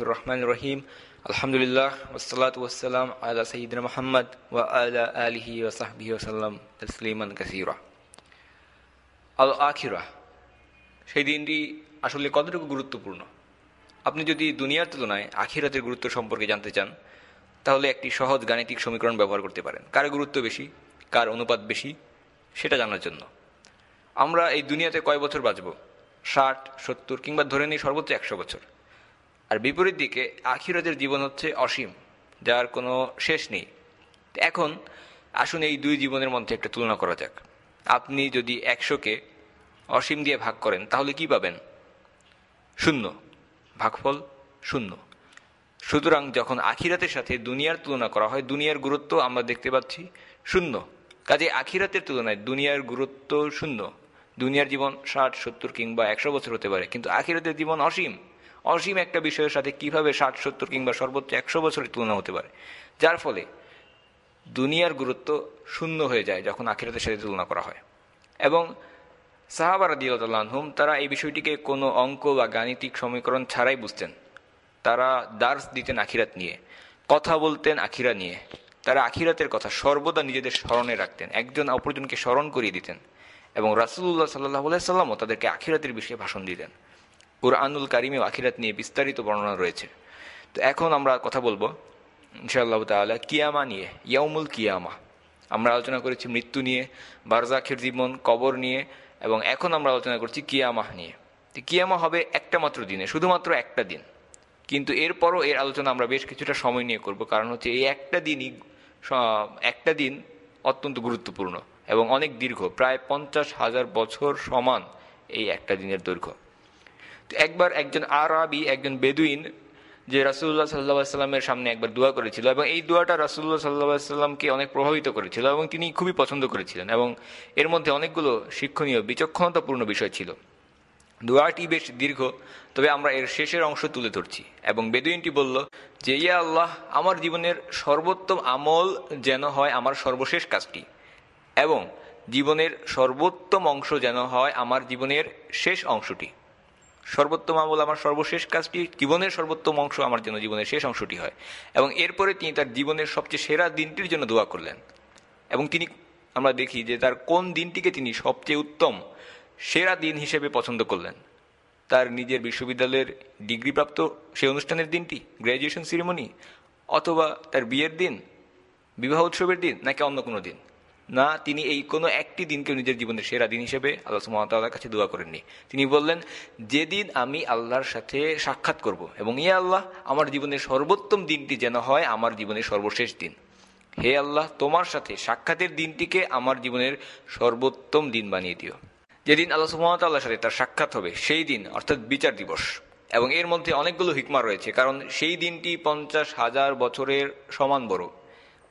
রহমান রহিম আলা আল আখিরা সেই দিনটি আসলে কতটুকু গুরুত্বপূর্ণ? আপনি যদি দুনিয়ার তুলনায় আখিরাতের গুরুত্ব সম্পর্কে জানতে চান, তাহলে একটি সহজ গাণিতিক সমীকরণ ব্যবহার করতে পারেন। কার গুরুত্ব বেশি? কার অনুপাত বেশি? সেটা জানার জন্য। আমরা এই দুনিয়াতে কয় বছর বাঁচব? ষাট, সত্তর কিংবা ধরে নিই সর্বোচ্চ একশো বছর। আর বিপরীত দিকে আখিরাতের জীবন হচ্ছে অসীম, যার কোনো শেষ নেই। এখন আসুন এই দুই জীবনের মধ্যে একটা তুলনা করা যাক। আপনি যদি একশোকে অসীম দিয়ে ভাগ করেন, তাহলে কি পাবেন? শূন্য। ভাগফল শূন্য। সুতরাং যখন আখিরাতের সাথে দুনিয়ার তুলনা করা হয়, দুনিয়ার গুরুত্ব আমরা দেখতে পাচ্ছি শূন্য। কাজে আখিরাতের তুলনায় দুনিয়ার গুরুত্ব শূন্য। দুনিয়ার জীবন ষাট, সত্তর কিংবা একশো বছর হতে পারে, কিন্তু আখিরাতের জীবন অসীম। অসীম একটা বিষয়ের সাথে কীভাবে ষাট, সত্তর কিংবা সর্বোচ্চ একশো বছরের তুলনা হতে পারে? যার ফলে দুনিয়ার গুরুত্ব শূন্য হয়ে যায় যখন আখিরাতের সাথে তুলনা করা হয়। এবং সাহাবার দিয়ালহুম তারা এই বিষয়টিকে কোনো অঙ্ক বা গাণিতিক সমীকরণ ছাড়াই বুঝতেন। তারা দার্স দিতেন আখিরাত নিয়ে, কথা বলতেন আখিরা নিয়ে। তারা আখিরাতের কথা সর্বদা নিজেদের স্মরণে রাখতেন, একজন অপরজনকে স্মরণ করিয়ে দিতেন। এবং রাসুল্লাহ সাল্লাহ সাল্লামও তাদেরকে আখিরাতের বিষয়ে ভাষণ দিতেন। কুরআনুল কারিমেও আখিরাত নিয়ে বিস্তারিত বর্ণনা রয়েছে। তো এখন আমরা কথা বলব, ইনশাআল্লাহ তালা কিয়ামা নিয়ে ইয়ামুল কিয়ামা। আমরা আলোচনা করেছি মৃত্যু নিয়ে, বারজাখের জীবন, কবর নিয়ে, এবং এখন আমরা আলোচনা করছি কিয়ামাহ নিয়ে। তো কিয়ামা হবে একটা মাত্র দিনে, শুধুমাত্র একটা দিন। কিন্তু এরপরও এর আলোচনা আমরা বেশ কিছুটা সময় নিয়ে করব, কারণ হচ্ছে এই একটা দিনই একটা দিন অত্যন্ত গুরুত্বপূর্ণ। এবং অনেক দীর্ঘ, প্রায় পঞ্চাশ হাজার বছর সমান এই একটা দিনের দৈর্ঘ্য। তো একবার একজন আরবি, একজন বেদুইন যে রাসুল্লাহ সাল্লাহ সাল্লামের সামনে একবার দোয়া করেছিল এবং এই দোয়াটা রাসুল্লাহ সাল্লাহ সাল্লামকে অনেক প্রভাবিত করেছিল এবং তিনি খুবই পছন্দ করেছিলেন এবং এর মধ্যে অনেকগুলো শিক্ষণীয়, বিচক্ষণতাপূর্ণ বিষয় ছিল। দোয়াটি বেশ দীর্ঘ, তবে আমরা এর শেষের অংশ তুলে ধরছি এবং বেদুইনটি বলল যে, ইয়া আল্লাহ, আমার জীবনের সর্বোত্তম আমল যেন হয় আমার সর্বশেষ কাজটি। এবং জীবনের সর্বোত্তম অংশ যেন হয় আমার জীবনের শেষ অংশটি। সর্বোত্তম আমল আমার সর্বশেষ কাজটি, জীবনের সর্বোত্তম অংশ আমার জন্য জীবনের শেষ অংশটি হয়। এবং এরপরে তিনি তার জীবনের সবচেয়ে সেরা দিনটির জন্য দোয়া করলেন। এবং তিনি, আমরা দেখি যে তার কোন দিনটিকে তিনি সবচেয়ে উত্তম, সেরা দিন হিসেবে পছন্দ করলেন। তার নিজের বিশ্ববিদ্যালয়ের ডিগ্রিপ্রাপ্ত সেই অনুষ্ঠানের দিনটি গ্র্যাজুয়েশন সিরিমনি অথবা তার বিয়ের দিন, বিবাহ উৎসবের দিন, নাকি অন্য কোনো দিন। না, তিনি এই কোনো একটি দিনকে নিজের জীবনের সেরা দিন হিসেবে আল্লাহ সুমতাল্লাহর কাছে দোয়া করেননি। তিনি বললেন, যেদিন আমি আল্লাহর সাথে সাক্ষাৎ করব এবং ইয়ে আল্লাহ, আমার জীবনের সর্বোত্তম দিনটি যেন হয় আমার জীবনের সর্বশেষ দিন। হে আল্লাহ, তোমার সাথে সাক্ষাতের দিনটিকে আমার জীবনের সর্বোত্তম দিন বানিয়ে দিও। যেদিন আল্লাহ সুমতাল্লাহর সাথে তার সাক্ষাৎ হবে, সেই দিন, অর্থাৎ বিচার দিবস। এবং এর মধ্যে অনেকগুলো হিকমা রয়েছে, কারণ সেই দিনটি পঞ্চাশ হাজার বছরের সমান বড়।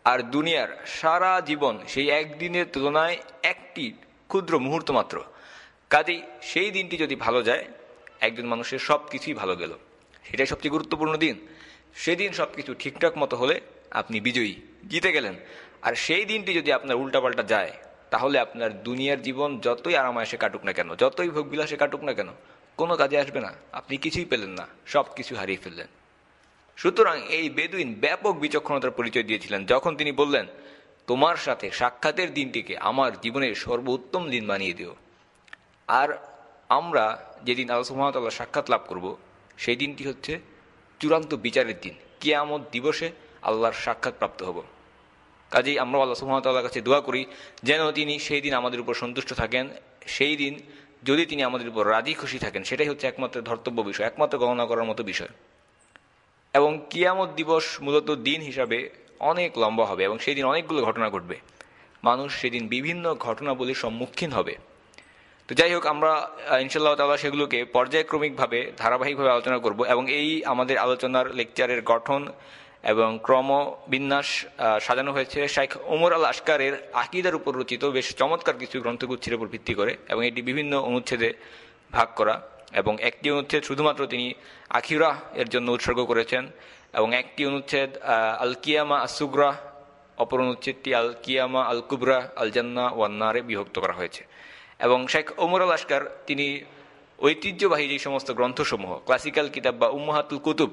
আর দুনিয়ার সারা জীবন সেই একদিনের তুলনায় একটি ক্ষুদ্র মুহূর্ত মাত্র। কাজেই সেই দিনটি যদি ভালো যায়, একজন মানুষের সব কিছুই ভালো গেল। সেটাই সবচেয়ে গুরুত্বপূর্ণ দিন। সেদিন সব কিছু ঠিকঠাক মতো হলে আপনি বিজয়ী, জিতে গেলেন। আর সেই দিনটি যদি আপনার উল্টাপাল্টা যায়, তাহলে আপনার দুনিয়ার জীবন যতই আরামায়সে কাটুক না কেন, যতই ভোগবিলাসে কাটুক না কেন, কোনো কাজে আসবে না। আপনি কিছুই পেলেন না সব কিছু হারিয়ে ফেললেন। সুতরাং এই বেদুইন ব্যাপক বিচক্ষণতার পরিচয় দিয়েছিলেন, যখন তিনি বললেন, তোমার সাথে সাক্ষাতের দিনটিকে আমার জীবনের সর্বোত্তম দিন বানিয়ে দিও। আর আমরা যেদিন আল্লাহ সুহামতাল্লাহ সাক্ষাৎ লাভ করব, সেই দিনটি হচ্ছে চূড়ান্ত বিচারের দিন। কিয়ামত দিবসে আল্লাহর সাক্ষাৎ প্রাপ্ত হব। কাজেই আমরা আল্লাহ সুহামতাল্লাহর কাছে দোয়া করি, যেন তিনি সেই দিন আমাদের উপর সন্তুষ্ট থাকেন, সেই দিন যদি তিনি আমাদের উপর রাজি খুশি থাকেন, সেটাই হচ্ছে একমাত্র ধর্তব্য বিষয়, একমাত্র গণনা করার মতো বিষয়। এবং কিয়ামত দিবস মূলত দিন হিসাবে অনেক লম্বা হবে এবং সেই দিন অনেকগুলো ঘটনা ঘটবে। মানুষ সেদিন বিভিন্ন ঘটনাবলীর সম্মুখীন হবে। তো যাই হোক, আমরা ইনশাল্লাহ তালা সেগুলোকে পর্যায়ক্রমিকভাবে, ধারাবাহিকভাবে আলোচনা করব এবং এই আমাদের আলোচনার লেকচারের গঠন এবং ক্রমবিন্যাস সাজানো হয়েছে। শাইখ ওমর আল আসকারের আকিদার উপর রচিত বেশ চমৎকার কিছু গ্রন্থগুচ্ছের উপর ভিত্তি করে এবং এটি বিভিন্ন অনুচ্ছেদে ভাগ করা। এবং একটি অনুচ্ছেদ শুধুমাত্র তিনি আখিরা এর জন্য উৎসর্গ করেছেন এবং একটি অনুচ্ছেদ আল কিয়ামা আসুগ্রা অপর অনুচ্ছেদটি আল কিয়ামা আল কুবরা আল জান্না ওয়ান্নারে বিভক্ত করা হয়েছে। এবং শেখ ওমর আল আসকার তিনি ঐতিহ্যবাহী যে সমস্ত গ্রন্থসমূহ, ক্লাসিক্যাল কিতাব বা উম্মাহাতুল কুতুব,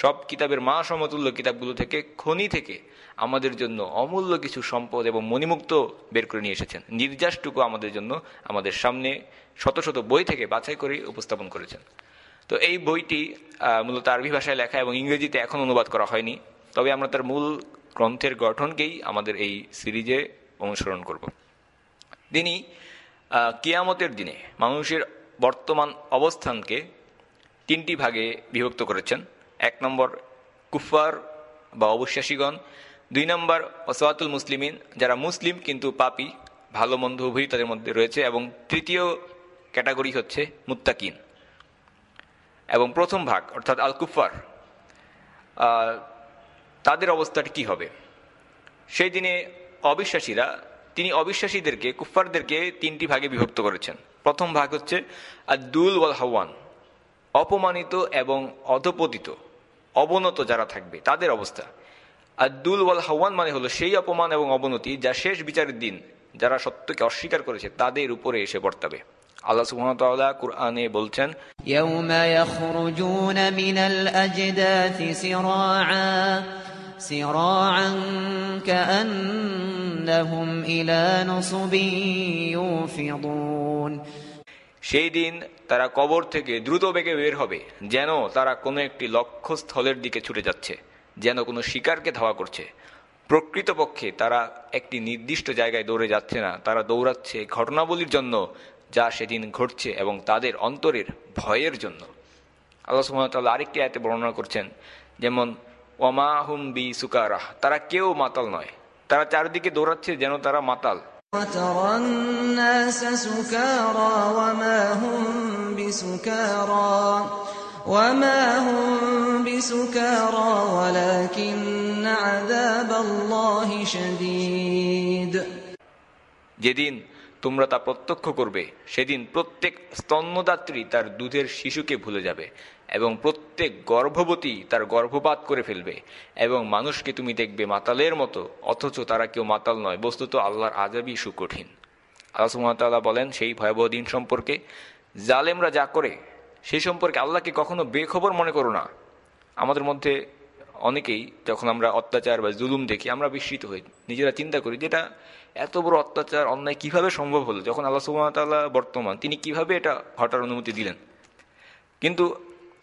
সব কিতাবের মা সমতুল্য কিতাবগুলো থেকে খনি থেকে আমাদের জন্য অমূল্য কিছু সম্পদ এবং মণিমুক্ত বের করে নিয়ে এসেছেন। নির্যাসটুকু আমাদের জন্য আমাদের সামনে শত শত বই থেকে বাছাই করে উপস্থাপন করেছেন। তো এই বইটি মূলত আরবি ভাষায় লেখা এবং ইংরেজিতে এখন অনুবাদ করা হয়নি। তবে আমরা তার মূল গ্রন্থের গঠনকেই আমাদের এই সিরিজে অনুসরণ করব। তিনি কিয়ামতের দিনে মানুষের বর্তমান অবস্থানকে তিনটি ভাগে বিভক্ত করেছেন। এক নম্বর কুফার বা অবিশ্বাসীগণ দুই নম্বর ওসাওয়াতুল মুসলিমিন, যারা মুসলিম কিন্তু পাপি, ভালো মন্দ উভয়ই তাদের মধ্যে রয়েছে এবং তৃতীয় ক্যাটাগরি হচ্ছে মুত্তাকিন। এবং প্রথম ভাগ, অর্থাৎ আল কুফার তাদের অবস্থাটি কি হবে? সেই দিনে অবিশ্বাসীরা, তিনি অবিশ্বাসীদেরকে কুফারদেরকে তিনটি ভাগে বিভক্ত করেছেন। প্রথম ভাগ হচ্ছে আদুল ওয়াল হাওয়ান অপমানিত এবং অধপতিত, অবনত যারা থাকবে, তাদের অবস্থা। আদুল ওয়াল হাওয়ান মানে হলো সেই অপমান এবং অবনতি যা শেষ বিচারের দিন যারা সত্যকে অস্বীকার করেছে তাদের উপরে এসে বর্তাবে। আল্লাহ সুবহানাহু কুরআনে বলছেন ইয়াউমা ইয়াখরুজুনা মিনাল আজদাথি সিরাআ সিরাআন কাআন্নাহুম ইলা নুসবিন ইউফিদুন। সেই দিন তারা কবর থেকে দ্রুত বেগে বের হবে যেন তারা কোনো একটি লক্ষ্যস্থলের দিকে ছুটে যাচ্ছে। যেন কোনো শিকারকে ধাওয়া করছে। প্রকৃতপক্ষে তারা একটি নির্দিষ্ট জায়গায় দৌড়ে যাচ্ছে না। তারা দৌড়াচ্ছে ঘটনাবলীর জন্য যা সেদিন ঘটছে এবং তাদের অন্তরের ভয়ের জন্য। আল্লাহ সুমতাল্লাহ আরেকটি আয়তে বর্ণনা করছেন, যেমন ওমাহুম বি সুকারাহ তারা কেউ মাতাল নয়। তারা চারদিকে দৌড়াচ্ছে যেন তারা মাতাল। সুকার وما هم بسكارى وما هم بسكارى ولكن عذاب الله شديد যেদিন তোমরা তা প্রত্যক্ষ করবে সেদিন প্রত্যেক স্তন্যদাত্রী তার দুধের শিশুকে ভুলে যাবে এবং প্রত্যেক গর্ভবতী তার গর্ভপাত করে ফেলবে এবং মানুষকে তুমি দেখবে মাতালের মতো অথচ তারা কেউ মাতাল নয় বস্তুত আল্লাহর আজাবই সুকঠিন আল্লাহ বলেন সেই ভয়াবহ দিন সম্পর্কে জালেমরা যা করে সেই সম্পর্কে আল্লাহকে কখনো বেখবর মনে করো না। আমাদের মধ্যে অনেকেই যখন আমরা অত্যাচার বা জুলুম দেখি, আমরা বিস্মিত হই। নিজেরা চিন্তা করি যেটা এত বড় অত্যাচার, অন্যায় কীভাবে সম্ভব হলো? যখন আল্লাহ সুহামতাল্লাহ বর্তমান তিনি কীভাবে এটা ঘটার অনুমতি দিলেন? কিন্তু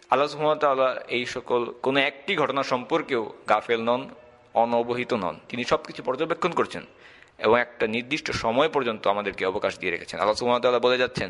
আল্লাহ সুহামতাল্লাহ এই সকল কোনো একটি ঘটনা সম্পর্কেও গাফেল নন, অনবহিত নন। তিনি সব কিছু পর্যবেক্ষণ করছেন এবং একটা নির্দিষ্ট সময় পর্যন্ত আমাদেরকে অবকাশ দিয়ে রেখেছেন। আল্লাহ সুহামতাল্লাহ বলে যাচ্ছেন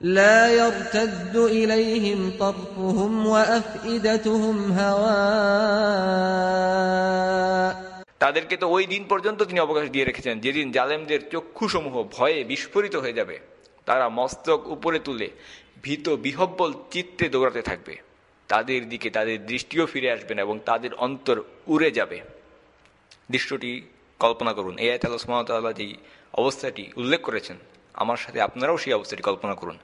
لا يرتد إليهم طرفهم وأفئدتهم هواء তাদেরকে তো ওই দিন পর্যন্ত তিনি অবকাশ দিয়ে রেখেছেন যেদিন জালেমদের চক্ষুসমূহ ভয়ে বিস্ফোরিত হয়ে যাবে তারা মস্তক উপরে তুলে ভীত বিহব্বল চিত্তে দৌড়াতে থাকবে তাদের দিকে তাদের দৃষ্টিও ফিরে আসবেন এবং তাদের অন্তর উড়ে যাবে দৃশ্যটি কল্পনা করুন এ আয়ত আল্লাহ যেই অবস্থাটি উল্লেখ করেছেন আমার সাথে আপনারাও সেই অবস্থাটি কল্পনা করুন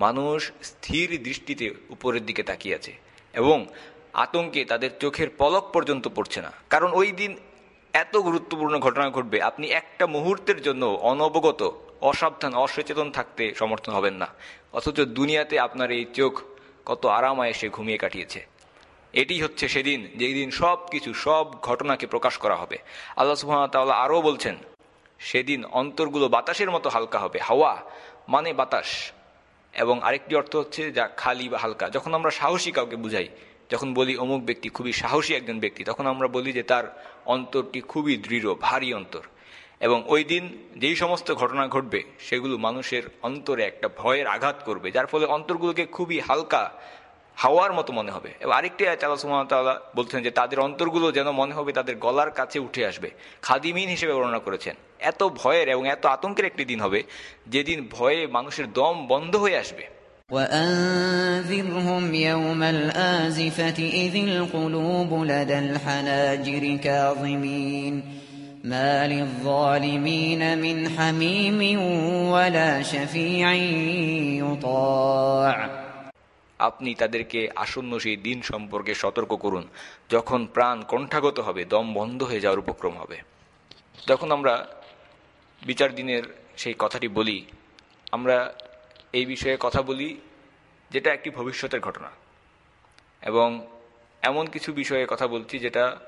মানুষ স্থির দৃষ্টিতে উপরের দিকে তাকিয়ে আছে এবং আতঙ্কে তাদের চোখের পলক পর্যন্ত পড়ছে না। কারণ ওই দিন এত গুরুত্বপূর্ণ ঘটনা ঘটবে, আপনি একটা মুহূর্তের জন্য অনবগত, অসাবধান, অসচেতন থাকতে সমর্থন হবেন না। অথচ দুনিয়াতে আপনার এই চোখ কত আরামায় সে ঘুমিয়ে কাটিয়েছে। এটি হচ্ছে সেদিন, যেই দিন সব কিছু সব ঘটনাকে প্রকাশ করা হবে। আল্লাহ সুহামতাল্লাহ আরও বলছেন, সেদিন অন্তরগুলো বাতাসের মতো হালকা হবে। হাওয়া মানে বাতাস। এবং আরেকটি অর্থ হচ্ছে যা খালি বা হালকা। যখন আমরা সাহসী কাউকে বুঝাই, যখন বলি অমুক ব্যক্তি খুবই সাহসী একজন ব্যক্তি, তখন আমরা বলি যে তার অন্তরটি খুবই দৃঢ়, ভারী অন্তর। এবং ওই দিন যেই সমস্ত ঘটনা ঘটবে, সেগুলো মানুষের অন্তরে একটা ভয়ের আঘাত করবে, যার ফলে অন্তরগুলোকে খুবই হালকা হাওয়ার মতো মনে হবে এবং আরেকটি আল্লাহ সুমতাল্লাহ বলছেন যে তাদের অন্তরগুলো যেন মনে হবে তাদের গলার কাছে উঠে আসবে খাদিমিন হিসেবে বর্ণনা করেছেন এত ভয়ের এবং এত আতঙ্কের একটি দিন হবে যেদিন ভয়ে মানুষের দম বন্ধ হয়ে আসবে وأنذرهم يوم الآزفة إذ القلوب لدى الحناجر كاظمين ما للظالمين من حميم ولا شفيع يطاع আপনি তাদেরকে আসন্ন সেই দিন সম্পর্কে সতর্ক করুন। যখন প্রাণ কণ্ঠাগত হবে, দম বন্ধ হয়ে যাওয়ার উপক্রম হবে। যখন আমরা বিচার দিনের সেই কথাটি বলি, আমরা এই বিষয়ে কথা বলি যেটা একটি ভবিষ্যতের ঘটনা। এবং এমন কিছু বিষয়ে কথা বলছি যেটা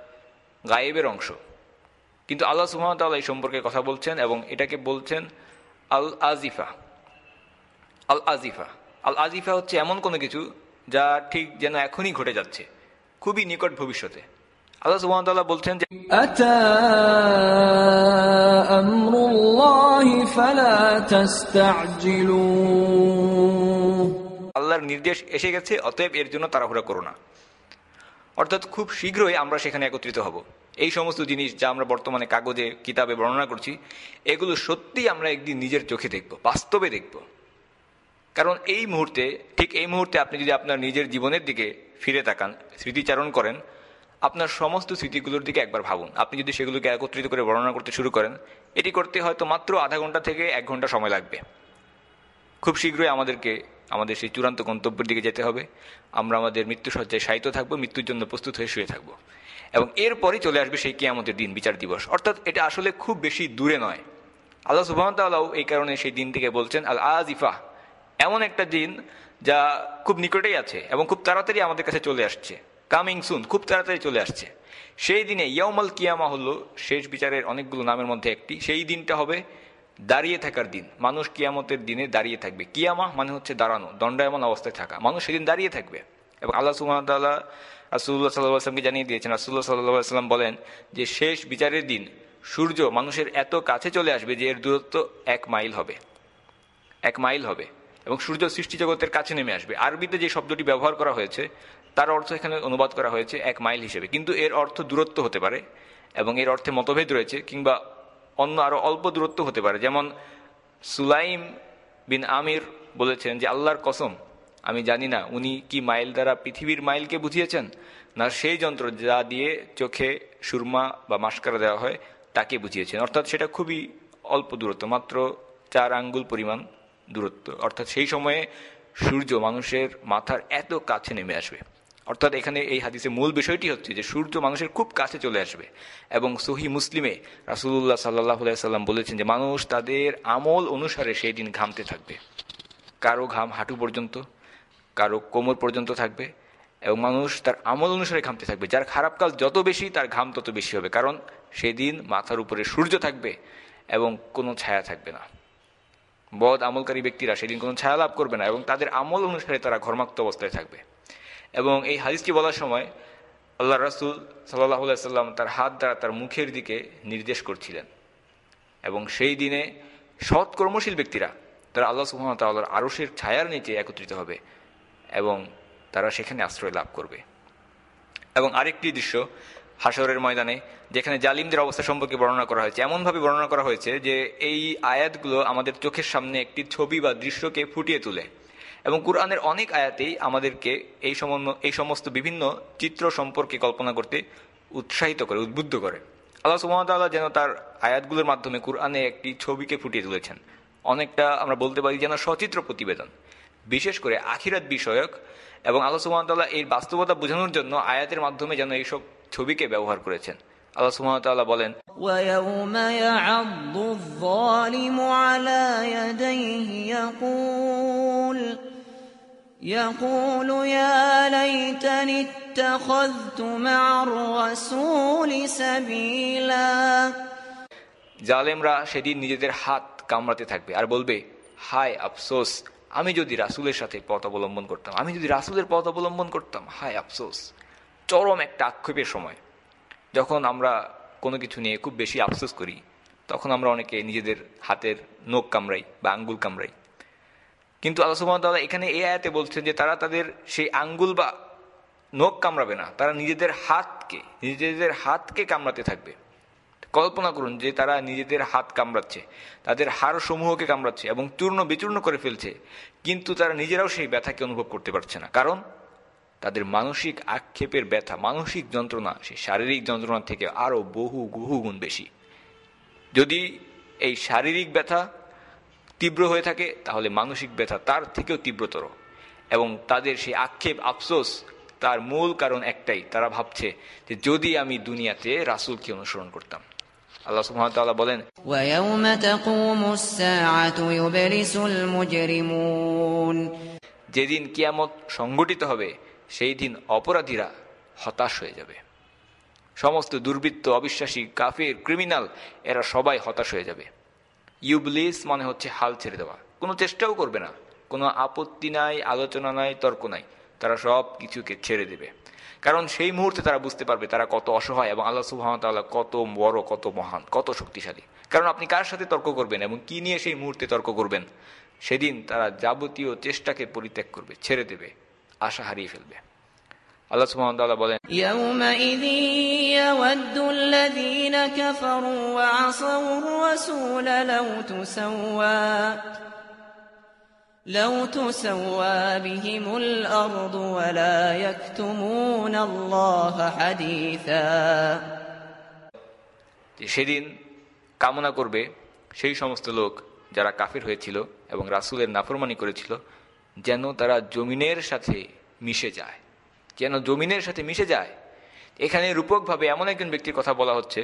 গায়েবের অংশ। কিন্তু আল্লাহ সুহামতাল্লাহ এই সম্পর্কে কথা বলছেন এবং এটাকে বলছেন আল আজিফা আল আজিফা আল আজিফা হচ্ছে এমন কোনো কিছু যা ঠিক যেন এখনই ঘটে যাচ্ছে খুবই নিকট ভবিষ্যতে। আল্লাহ বলছেন যে আল্লাহর নির্দেশ এসে গেছে অতএব এর জন্য তাড়াহুড়া করো না। অর্থাৎ খুব শীঘ্রই আমরা সেখানে একত্রিত হব। এই সমস্ত জিনিস যা আমরা বর্তমানে কাগজে কিতাবে বর্ণনা করছি এগুলো সত্যি আমরা একদিন নিজের চোখে দেখব বাস্তবে দেখব। কারণ এই মুহূর্তে, ঠিক এই মুহূর্তে আপনি যদি আপনার নিজের জীবনের দিকে ফিরে তাকান, স্মৃতিচারণ করেন, আপনার সমস্ত স্মৃতিগুলোর দিকে একবার ভাবুন। আপনি যদি সেগুলোকে একত্রিত করে বর্ণনা করতে শুরু করেন, এটি করতে হয়তো মাত্র আধা ঘণ্টা থেকে এক ঘণ্টা সময় লাগবে। খুব শীঘ্রই আমাদেরকে, আমাদের সেই চূড়ান্ত গন্তব্যের দিকে যেতে হবে। আমরা আমাদের মৃত্যুসজ্জায় শায়িত থাকব, মৃত্যুর জন্য প্রস্তুত হয়ে শুয়ে থাকব। এবং এরপরই চলে আসবে সেই কিয়ামতের দিন, বিচার দিবস। অর্থাৎ এটা আসলে খুব বেশি দূরে নয়। আল্লাহ সুবাহতাল্লাহ এই কারণে সেই দিন থেকে বলছেন আল আজ আজিফা এমন একটা দিন যা খুব নিকটেই আছে এবং খুব তাড়াতাড়ি আমাদের কাছে চলে আসছে। কামিং সুন খুব তাড়াতাড়ি চলে আসছে। সেই দিনে ইয়ামাল কিয়ামা হলো শেষ বিচারের অনেকগুলো নামের মধ্যে একটি। সেই দিনটা হবে দাঁড়িয়ে থাকার দিন। মানুষ কিয়ামতের দিনে দাঁড়িয়ে থাকবে। কিয়ামা মানে হচ্ছে দাঁড়ানো, দণ্ডায়মান অবস্থায় থাকা। মানুষ সেদিন দাঁড়িয়ে থাকবে। এবং আল্লাহ সুহামতাল্লাহ রাসুল্লাহ সাল্লাহ আসলামকে জানিয়ে দিয়েছেন রাসুল্লাহ সাল্লাহ সাল্লাম বলেন যে শেষ বিচারের দিন সূর্য মানুষের এত কাছে চলে আসবে যে এর দূরত্ব এক মাইল হবে। এক মাইল হবে। এবং সূর্য সৃষ্টি জগতের কাছে নেমে আসবে। আরবিতে যে শব্দটি ব্যবহার করা হয়েছে, তার অর্থ এখানে অনুবাদ করা হয়েছে এক মাইল হিসেবে। কিন্তু এর অর্থ দূরত্ব হতে পারে এবং এর অর্থে মতভেদ রয়েছে কিংবা অন্য আরও অল্প দূরত্ব হতে পারে। যেমন সুলাইম বিন আমির বলেছেন যে, আল্লাহর কসম, আমি জানি না উনি কি মাইল দ্বারা পৃথিবীর মাইলকে বুঝিয়েছেন, না সেই যন্ত্র যা দিয়ে চোখে সুরমা বা মাস্কারা দেওয়া হয় তাকে বুঝিয়েছেন। অর্থাৎ সেটা খুবই অল্প দূরত্ব, মাত্র চার আঙ্গুল পরিমাণ। দূরত্ব। অর্থাৎ সেই সময়ে সূর্য মানুষের মাথার এত কাছে নেমে আসবে। অর্থাৎ এখানে এই হাদিসের মূল বিষয়টি হচ্ছে যে সূর্য মানুষের খুব কাছে চলে আসবে এবং সহি মুসলিমে রাসুল্লাহ সাল্লাহ সাল্লাম বলেছেন যে মানুষ তাদের আমল অনুসারে সেই দিন ঘামতে থাকবে। কারও ঘাম হাঁটু পর্যন্ত, কারও কোমর পর্যন্ত থাকবে এবং মানুষ তার আমল অনুসারে ঘামতে থাকবে। যার খারাপ কাজ যত বেশি, তার ঘাম তত বেশি হবে। কারণ সেদিন মাথার উপরে সূর্য থাকবে এবং কোনো ছায়া থাকবে না। বদ আমলকারী ব্যক্তিরা সেদিন কোনো ছায়া লাভ করবে না এবং তাদের আমল অনুসারে তারা ঘর্মাক্ত অবস্থায় থাকবে। এবং এই হাদিসটি বলার সময় আল্লাহ রাসুল সাল্লাহ সাল্লাম তার হাত দ্বারা তার মুখের দিকে নির্দেশ করছিলেন। এবং সেই দিনে সৎ কর্মশীল ব্যক্তিরা তারা আল্লাহ সুহামতাল্লাহর আরসের ছায়ার নিচে একত্রিত হবে এবং তারা সেখানে আশ্রয় লাভ করবে। এবং আরেকটি দৃশ্য হাসরের ময়দানে, যেখানে জালিমদের অবস্থা সম্পর্কে বর্ণনা করা হয়েছে। এমনভাবে বর্ণনা করা হয়েছে যে এই আয়াতগুলো আমাদের চোখের সামনে একটি ছবি বা দৃশ্যকে ফুটিয়ে তোলে এবং কোরআনের অনেক আয়াতেই আমাদেরকে এই সমন্য এই সমস্ত বিভিন্ন চিত্র সম্পর্কে কল্পনা করতে উৎসাহিত করে, উদ্বুদ্ধ করে। আল্লাহ সুমতাল্লাহ যেন তার আয়াতগুলোর মাধ্যমে কোরআনে একটি ছবিকে ফুটিয়ে তুলেছেন। অনেকটা আমরা বলতে পারি যেন সচিত্র প্রতিবেদন, বিশেষ করে আখিরাত বিষয়ক এবং আল্লাহ সুমতাল্লাহ এই বাস্তবতা বোঝানোর জন্য আয়াতের মাধ্যমে যেন এইসব ছবিকে ব্যবহার করেছেন আল্লাহ সুমতাল্লাহ বলেন ويوم يعض الظالم على يديه يقول يقول يا ليتني اتخذت مع الرسول سبيلا জালেমরা সেদিন নিজেদের হাত কামড়াতে থাকবে আর বলবে হায় আফসোস আমি যদি রাসুলের সাথে পথ অবলম্বন করতাম আমি যদি রাসুলের পথ অবলম্বন করতাম হায় আফসোস চরম একটা আক্ষেপের সময়। যখন আমরা কোনো কিছু নিয়ে খুব বেশি আফসোস করি, তখন আমরা অনেকে নিজেদের হাতের নখ কামড়াই বা আঙ্গুল কামড়াই। কিন্তু আল্লাহ এখানে এ আয়াতে বলছেন যে তারা তাদের সেই আঙ্গুল বা নখ কামড়াবে না, তারা নিজেদের হাতকে নিজেদের হাতকে কামড়াতে থাকবে। কল্পনা করুন যে তারা নিজেদের হাত কামড়াচ্ছে, তাদের হাড় সমূহকে কামড়াচ্ছে এবং চূর্ণ বিচূর্ণ করে ফেলছে, কিন্তু তারা নিজেরাও সেই ব্যথাকে অনুভব করতে পারছে না। কারণ তাদের মানসিক আক্ষেপের ব্যথা মানসিক যন্ত্রণা সে শারীরিক যন্ত্রণা থেকে আরও বহু বহুগুণ বেশি। যদি এই শারীরিক ব্যথা তীব্র হয়ে থাকে তাহলে মানসিক ব্যথা তার থেকেও তীব্রতর এবং তাদের সেই আক্ষেপ আফসোস তার মূল কারণ একটাই। তারা ভাবছে যে যদি আমি দুনিয়াতে রাসুলকে অনুসরণ করতাম। আল্লাহ সুহামতাল্লাহ বলেন যেদিন কিয়ামত সংগঠিত হবে সেই দিন অপরাধীরা হতাশ হয়ে যাবে। সমস্ত দুর্বৃত্ত, অবিশ্বাসী, কাফের, ক্রিমিনাল, এরা সবাই হতাশ হয়ে যাবে। ইউবলিস মানে হচ্ছে হাল ছেড়ে দেওয়া। কোনো চেষ্টাও করবে না। কোনো আপত্তি নাই, আলোচনা নাই, তর্ক নাই। তারা সব কিছুকে ছেড়ে দেবে। কারণ সেই মুহূর্তে তারা বুঝতে পারবে তারা কত অসহায় এবং আল্লাহ সুহামতাল্লাহ কত বড়, কত মহান, কত শক্তিশালী। কারণ আপনি কার সাথে তর্ক করবেন এবং কি নিয়ে সেই মুহূর্তে তর্ক করবেন? সেদিন তারা যাবতীয় চেষ্টাকে পরিত্যাগ করবে, ছেড়ে দেবে। আশা হারিয়ে ফেলবে। আল্লাহ সুবহানাহু বলেন ওয়া আসাউ রাসূল সেদিন কামনা করবে সেই সমস্ত লোক যারা কাফির হয়েছিল এবং রাসুলের নাফরমানি করেছিল যেন তারা জমিনের সাথে মিশে যায়। যেন জমিনের সাথে মিশে যায়। এখানে রূপকভাবে এমন একজন ব্যক্তির কথা বলা হচ্ছে,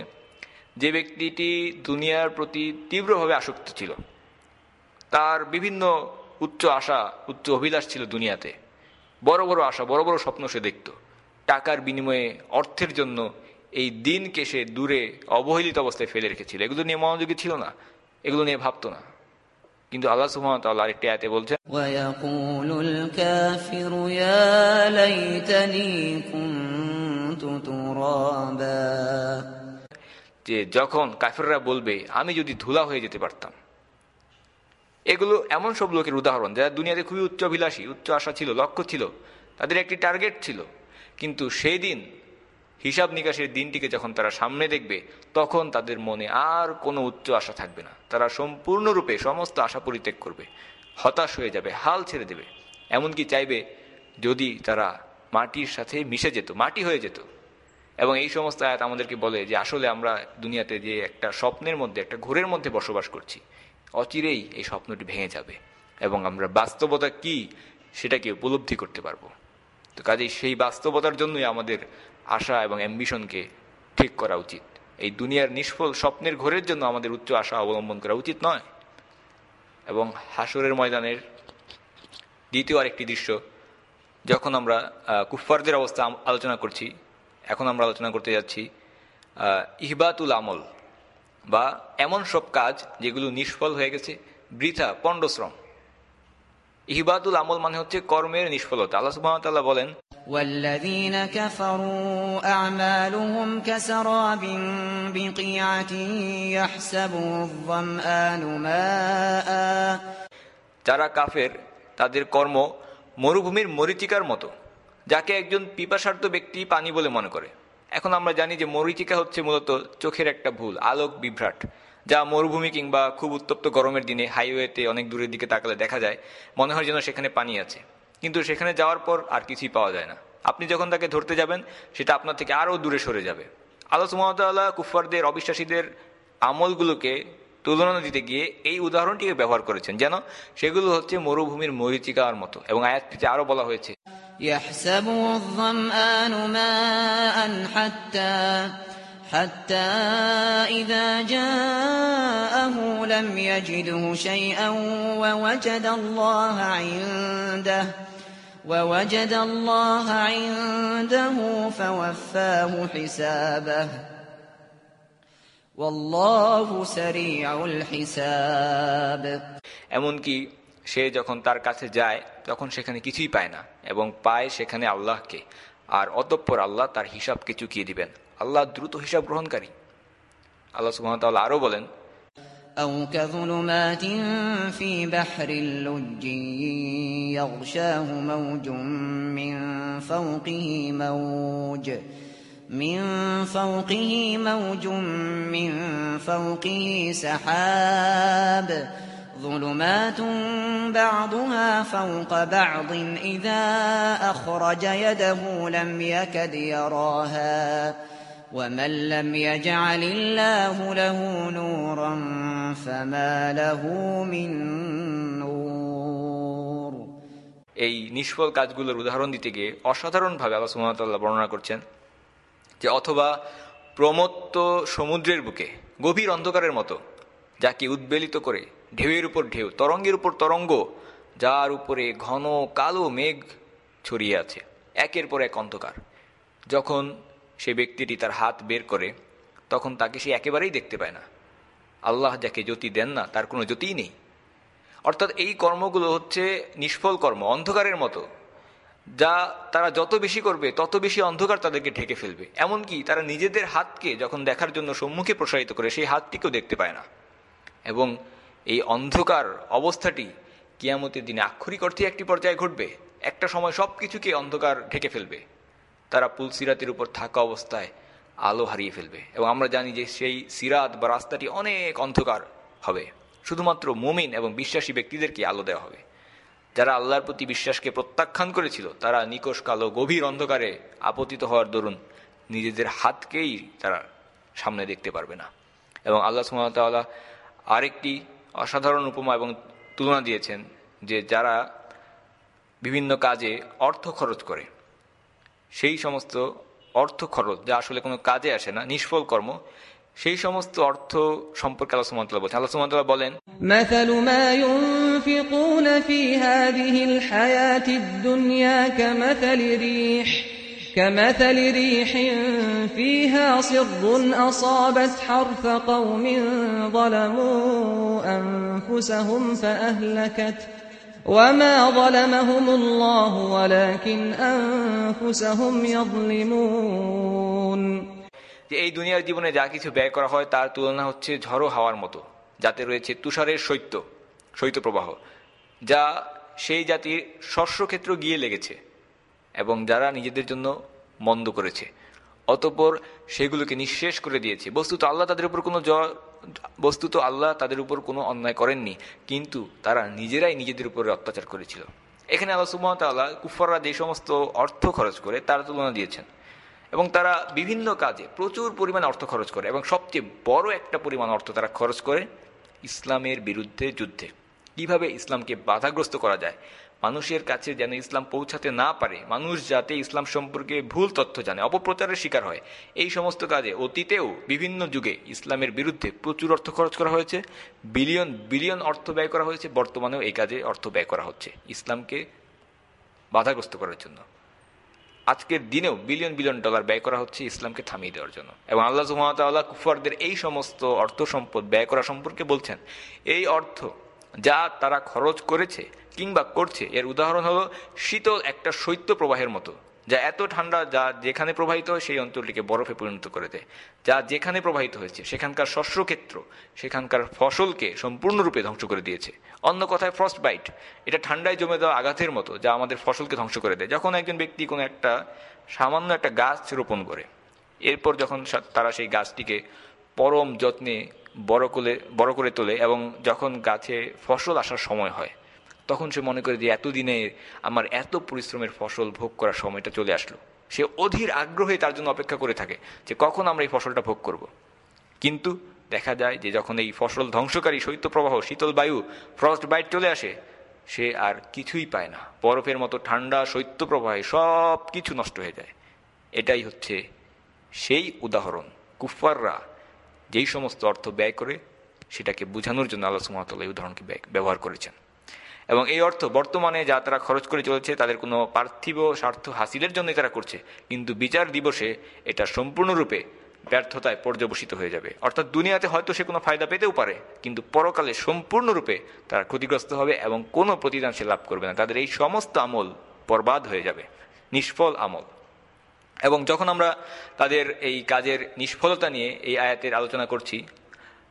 যে ব্যক্তিটি দুনিয়ার প্রতি তীব্রভাবে আসক্ত ছিল। তার বিভিন্ন উচ্চ আশা, উচ্চ অভিলাষ ছিল দুনিয়াতে। বড় বড় আশা, বড় বড় স্বপ্ন সে দেখত। টাকার বিনিময়ে অর্থের জন্য এই দিনকে সে দূরে অবহেলিত অবস্থায় ফেলে রেখেছিল। এগুলো নিয়ে মনোযোগী ছিল না, এগুলো নিয়ে ভাবতো না। কিন্তু আল্লাহ সুহামতাল্লাহ আরেকটি আয়তে বলছেন যে যখন কাফেররা বলবে আমি যদি ধুলা হয়ে যেতে পারতাম। এগুলো এমন সব লোকের উদাহরণ যারা দুনিয়াতে খুবই উচ্চ অভিলাষী উচ্চ আশা ছিল লক্ষ্য ছিল তাদের একটি টার্গেট ছিল। কিন্তু সেই দিন হিসাব নিকাশের দিনটিকে যখন তারা সামনে দেখবে, তখন তাদের মনে আর কোনো উচ্চ আশা থাকবে না। তারা সম্পূর্ণরূপে সমস্ত আশা পরিত্যাগ করবে, হতাশ হয়ে যাবে, হাল ছেড়ে দেবে। এমনকি চাইবে যদি তারা মাটির সাথে মিশে যেত, মাটি হয়ে যেত। এবং এই সমস্ত আয়াত আমাদেরকে বলে যে আসলে আমরা দুনিয়াতে যে একটা স্বপ্নের মধ্যে, একটা ঘোরের মধ্যে বসবাস করছি, অচিরেই এই স্বপ্নটি ভেঙে যাবে। এবং আমরা বাস্তবতা কি, সেটাকে উপলব্ধি করতে পারব। তো কাজেই সেই বাস্তবতার জন্যই আমাদের আশা এবং অ্যাম্বিশনকে ঠিক করা উচিত। এই দুনিয়ার নিষ্ফল স্বপ্নের ঘোরের জন্য আমাদের উচ্চ আশা অবলম্বন করা উচিত নয়। এবং হাসরের ময়দানের দ্বিতীয় আরেকটি দৃশ্য, যখন আমরা কুফফারদের অবস্থা আলোচনা করছি, এখন আমরা আলোচনা করতে যাচ্ছি ইহবাতুল আমল বা এমন সব কাজ যেগুলো নিষ্ফল হয়ে গেছে, বৃথা পণ্ডশ্রম ইহবাতুল আমল মানে হচ্ছে কর্মের নিষ্ফলতা। আল্লাহ সুবাহতাল্লাহ বলেন والذين كفروا أعمالهم كسراب بقيعة يحسبه الظمآن ماء যারা কাফের তাদের কর্ম মরুভূমির মরিচিকার মতো যাকে একজন পিপাসার্থ ব্যক্তি পানি বলে মনে করে এখন আমরা জানি যে মরিচিকা হচ্ছে মূলত চোখের একটা ভুল আলোক বিভ্রাট যা মরুভূমি কিংবা খুব উত্তপ্ত গরমের দিনে হাইওয়েতে অনেক দূরের দিকে তাকালে দেখা যায় মনে হয় যেন সেখানে পানি আছে কিন্তু সেখানে যাওয়ার পর আর কিছুই পাওয়া যায় না। আপনি যখন তাকে ধরতে যাবেন, সেটা আপনার থেকে আরও দূরে সরে যাবে। আল্লাহ সুমতাল্লাহ কুফারদের অবিশ্বাসীদের আমলগুলোকে তুলনা দিতে গিয়ে এই উদাহরণটিকে ব্যবহার করেছেন। যেন সেগুলো হচ্ছে মরুভূমির মরিচিকার মতো এবং আয়াতটিতে আরও বলা হয়েছে। حتى حتى إذا جاءه لم يجده شيئا ووجد الله عنده ووجد الله عنده فوفاه حسابه والله سريع الحساب এমনকি সে যখন তার কাছে যায় তখন সেখানে কিছুই পায় না এবং পায় সেখানে আল্লাহকে আর অতঃপর আল্লাহ তার হিসাবকে চুকিয়ে দিবেন আল্লাহ দ্রুত হিসাব গ্রহণকারী আল্লাহ সুহামতাল্লাহ আরও বলেন أو كظلمات في بحر اللج يغشاه موج من فوقه موج من فوقه موج من فوقه سحاب ظلمات بعضها فوق بعض إذا أخرج يده لم يكد يراها ومن لم يجعل الله له نورا فما له من نور এই নিষ্ফল কাজগুলোর উদাহরণ দিতে গিয়ে অসাধারণভাবে আল্লাহ সুমতাল্লাহ বর্ণনা করছেন যে অথবা প্রমত্ত সমুদ্রের বুকে গভীর অন্ধকারের মতো যাকে উদ্বেলিত করে ঢেউয়ের উপর ঢেউ তরঙ্গের উপর তরঙ্গ যার উপরে ঘন কালো মেঘ ছড়িয়ে আছে একের পর এক অন্ধকার যখন সে ব্যক্তিটি তার হাত বের করে, তখন তাকে সে একেবারেই দেখতে পায় না। আল্লাহ যাকে জ্যোতি দেন না, তার কোনো জ্যোতিই নেই। অর্থাৎ এই কর্মগুলো হচ্ছে নিষ্ফল কর্ম, অন্ধকারের মতো। যা তারা যত বেশি করবে, তত বেশি অন্ধকার তাদেরকে ঢেকে ফেলবে। এমনকি তারা নিজেদের হাতকে যখন দেখার জন্য সম্মুখে প্রসারিত করে, সেই হাতটিকেও দেখতে পায় না। এবং এই অন্ধকার অবস্থাটি কিয়ামতের দিনে আক্ষরিক অর্থে একটি পর্যায়ে ঘটবে। একটা সময় সব কিছুকে অন্ধকার ঢেকে ফেলবে। তারা পুল সিরাতের উপর থাকা অবস্থায় আলো হারিয়ে ফেলবে। এবং আমরা জানি যে সেই সিরাত বা রাস্তাটি অনেক অন্ধকার হবে। শুধুমাত্র মুমিন এবং বিশ্বাসী ব্যক্তিদেরকে আলো দেওয়া হবে। যারা আল্লাহর প্রতি বিশ্বাসকে প্রত্যাখ্যান করেছিল, তারা নিকোষ কালো, গভীর অন্ধকারে আপতিত হওয়ার দরুন নিজেদের হাতকেই তারা সামনে দেখতে পারবে না। এবং আল্লাহ সুমতাল্লাহ আরেকটি অসাধারণ উপমা এবং তুলনা দিয়েছেন যে যারা বিভিন্ন কাজে অর্থ খরচ করে সেই সমস্ত অর্থ খরচ যা আসলে কোনো কাজে আসে না নিষ্ফল কর্ম সেই সমস্ত অর্থ সম্পর্কে আল্লাহ সুমতাল্লাহ বলছেন আল্লাহ সুমতাল্লাহ বলেন مثل ما ينفقون في هذه الحياة الدنيا كمثل ريح كمثل ريح فيها صر أصابت حرث قوم ظلموا أنفسهم فأهلكت وما ظلمهم الله ولكن أنفسهم يظلمون যে এই দুনিয়ার জীবনে যা কিছু ব্যয় করা হয় তার তুলনা হচ্ছে ঝড়ো হাওয়ার মতো যাতে রয়েছে তুষারের শৈত্য শৈত্যপ্রবাহ যা সেই জাতির শস্যক্ষেত্র গিয়ে লেগেছে এবং যারা নিজেদের জন্য মন্দ করেছে অতপর সেগুলোকে নিঃশেষ করে দিয়েছে বস্তুত আল্লাহ তাদের উপর কোনো জ- বস্তুত আল্লাহ তাদের উপর কোনো অন্যায় করেননি, কিন্তু তারা নিজেরাই নিজেদের উপরে অত্যাচার করেছিল। এখানে আল্লাহ সুমতাল্লাহ কুফাররা যে সমস্ত অর্থ খরচ করে তার তুলনা দিয়েছেন। এবং তারা বিভিন্ন কাজে প্রচুর পরিমাণ অর্থ খরচ করে এবং সবচেয়ে বড় একটা পরিমাণ অর্থ তারা খরচ করে ইসলামের বিরুদ্ধে যুদ্ধে। কীভাবে ইসলামকে বাধাগ্রস্ত করা যায়? মানুষের কাছে যেন ইসলাম পৌঁছাতে না পারে, মানুষ যাতে ইসলাম সম্পর্কে ভুল তথ্য জানে, অপপ্রচারের শিকার হয়। এই সমস্ত কাজে অতীতেও বিভিন্ন যুগে ইসলামের বিরুদ্ধে প্রচুর অর্থ খরচ করা হয়েছে, বিলিয়ন বিলিয়ন অর্থ ব্যয় করা হয়েছে, বর্তমানেও এই কাজে অর্থ ব্যয় করা হচ্ছে ইসলামকে বাধাগ্রস্ত করার জন্য। আজকের দিনেও বিলিয়ন বিলিয়ন ডলার ব্যয় করা হচ্ছে ইসলামকে থামিয়ে দেওয়ার জন্য। এবং আল্লাহ সুহামতাল্লাহ কুফারদের এই সমস্ত অর্থ সম্পদ ব্যয় করা সম্পর্কে বলছেন, এই অর্থ যা তারা খরচ করেছে কিংবা করছে। এর উদাহরণ হলো শীতল একটা শৈত্য প্রবাহের মতো, যা এত ঠান্ডা যা যেখানে প্রবাহিত হয় সেই অঞ্চলটিকে বরফে পরিণত করে দেয়। যা যেখানে প্রবাহিত হয়েছে, সেখানকার শস্যক্ষেত্র, সেখানকার ফসলকে সম্পূর্ণরূপে ধ্বংস করে দিয়েছে। অন্য কথায় ফ্রস্ট বাইট এটা ঠান্ডায় জমে দেওয়া আঘাতের মতো, যা আমাদের ফসলকে ধ্বংস করে দেয়। যখন একজন ব্যক্তি কোনো একটা সামান্য একটা গাছ রোপণ করে, এরপর যখন তারা সেই গাছটিকে পরম যত্নে বড় করে বড় করে তোলে এবং যখন গাছে ফসল আসার সময় হয়, তখন সে মনে করে যে এতদিনে আমার এত পরিশ্রমের ফসল ভোগ করার সময়টা চলে আসলো। সে অধীর আগ্রহে তার জন্য অপেক্ষা করে থাকে যে কখন আমরা এই ফসলটা ভোগ করব। কিন্তু দেখা যায় যে যখন এই ফসল ধ্বংসকারী শৈত্যপ্রবাহ, শীতল বায়ু ফ্রস্ট বাইট চলে আসে, সে আর কিছুই পায় না। বরফের মতো ঠান্ডা শৈত্যপ্রবাহে সব কিছু নষ্ট হয়ে যায়। এটাই হচ্ছে সেই উদাহরণ। কুফাররা যেই সমস্ত অর্থ ব্যয় করে সেটাকে বোঝানোর জন্য আল্লাহ সুমতল্লাহ এই উদাহরণকে ব্যবহার করেছেন। এবং এই অর্থ বর্তমানে যা তারা খরচ করে চলেছে, তাদের কোনো পার্থিব স্বার্থ হাসিলের জন্যই তারা করছে, কিন্তু বিচার দিবসে এটা সম্পূর্ণরূপে ব্যর্থতায় পর্যবসিত হয়ে যাবে। অর্থাৎ দুনিয়াতে হয়তো সে কোনো ফায়দা পেতেও পারে, কিন্তু পরকালে সম্পূর্ণরূপে তারা ক্ষতিগ্রস্ত হবে এবং কোনো প্রতিদান সে লাভ করবে না। তাদের এই সমস্ত আমল বরবাদ হয়ে যাবে, নিষ্ফল আমল। এবং যখন আমরা তাদের এই কাজের নিষ্ফলতা নিয়ে এই আয়াতের আলোচনা করছি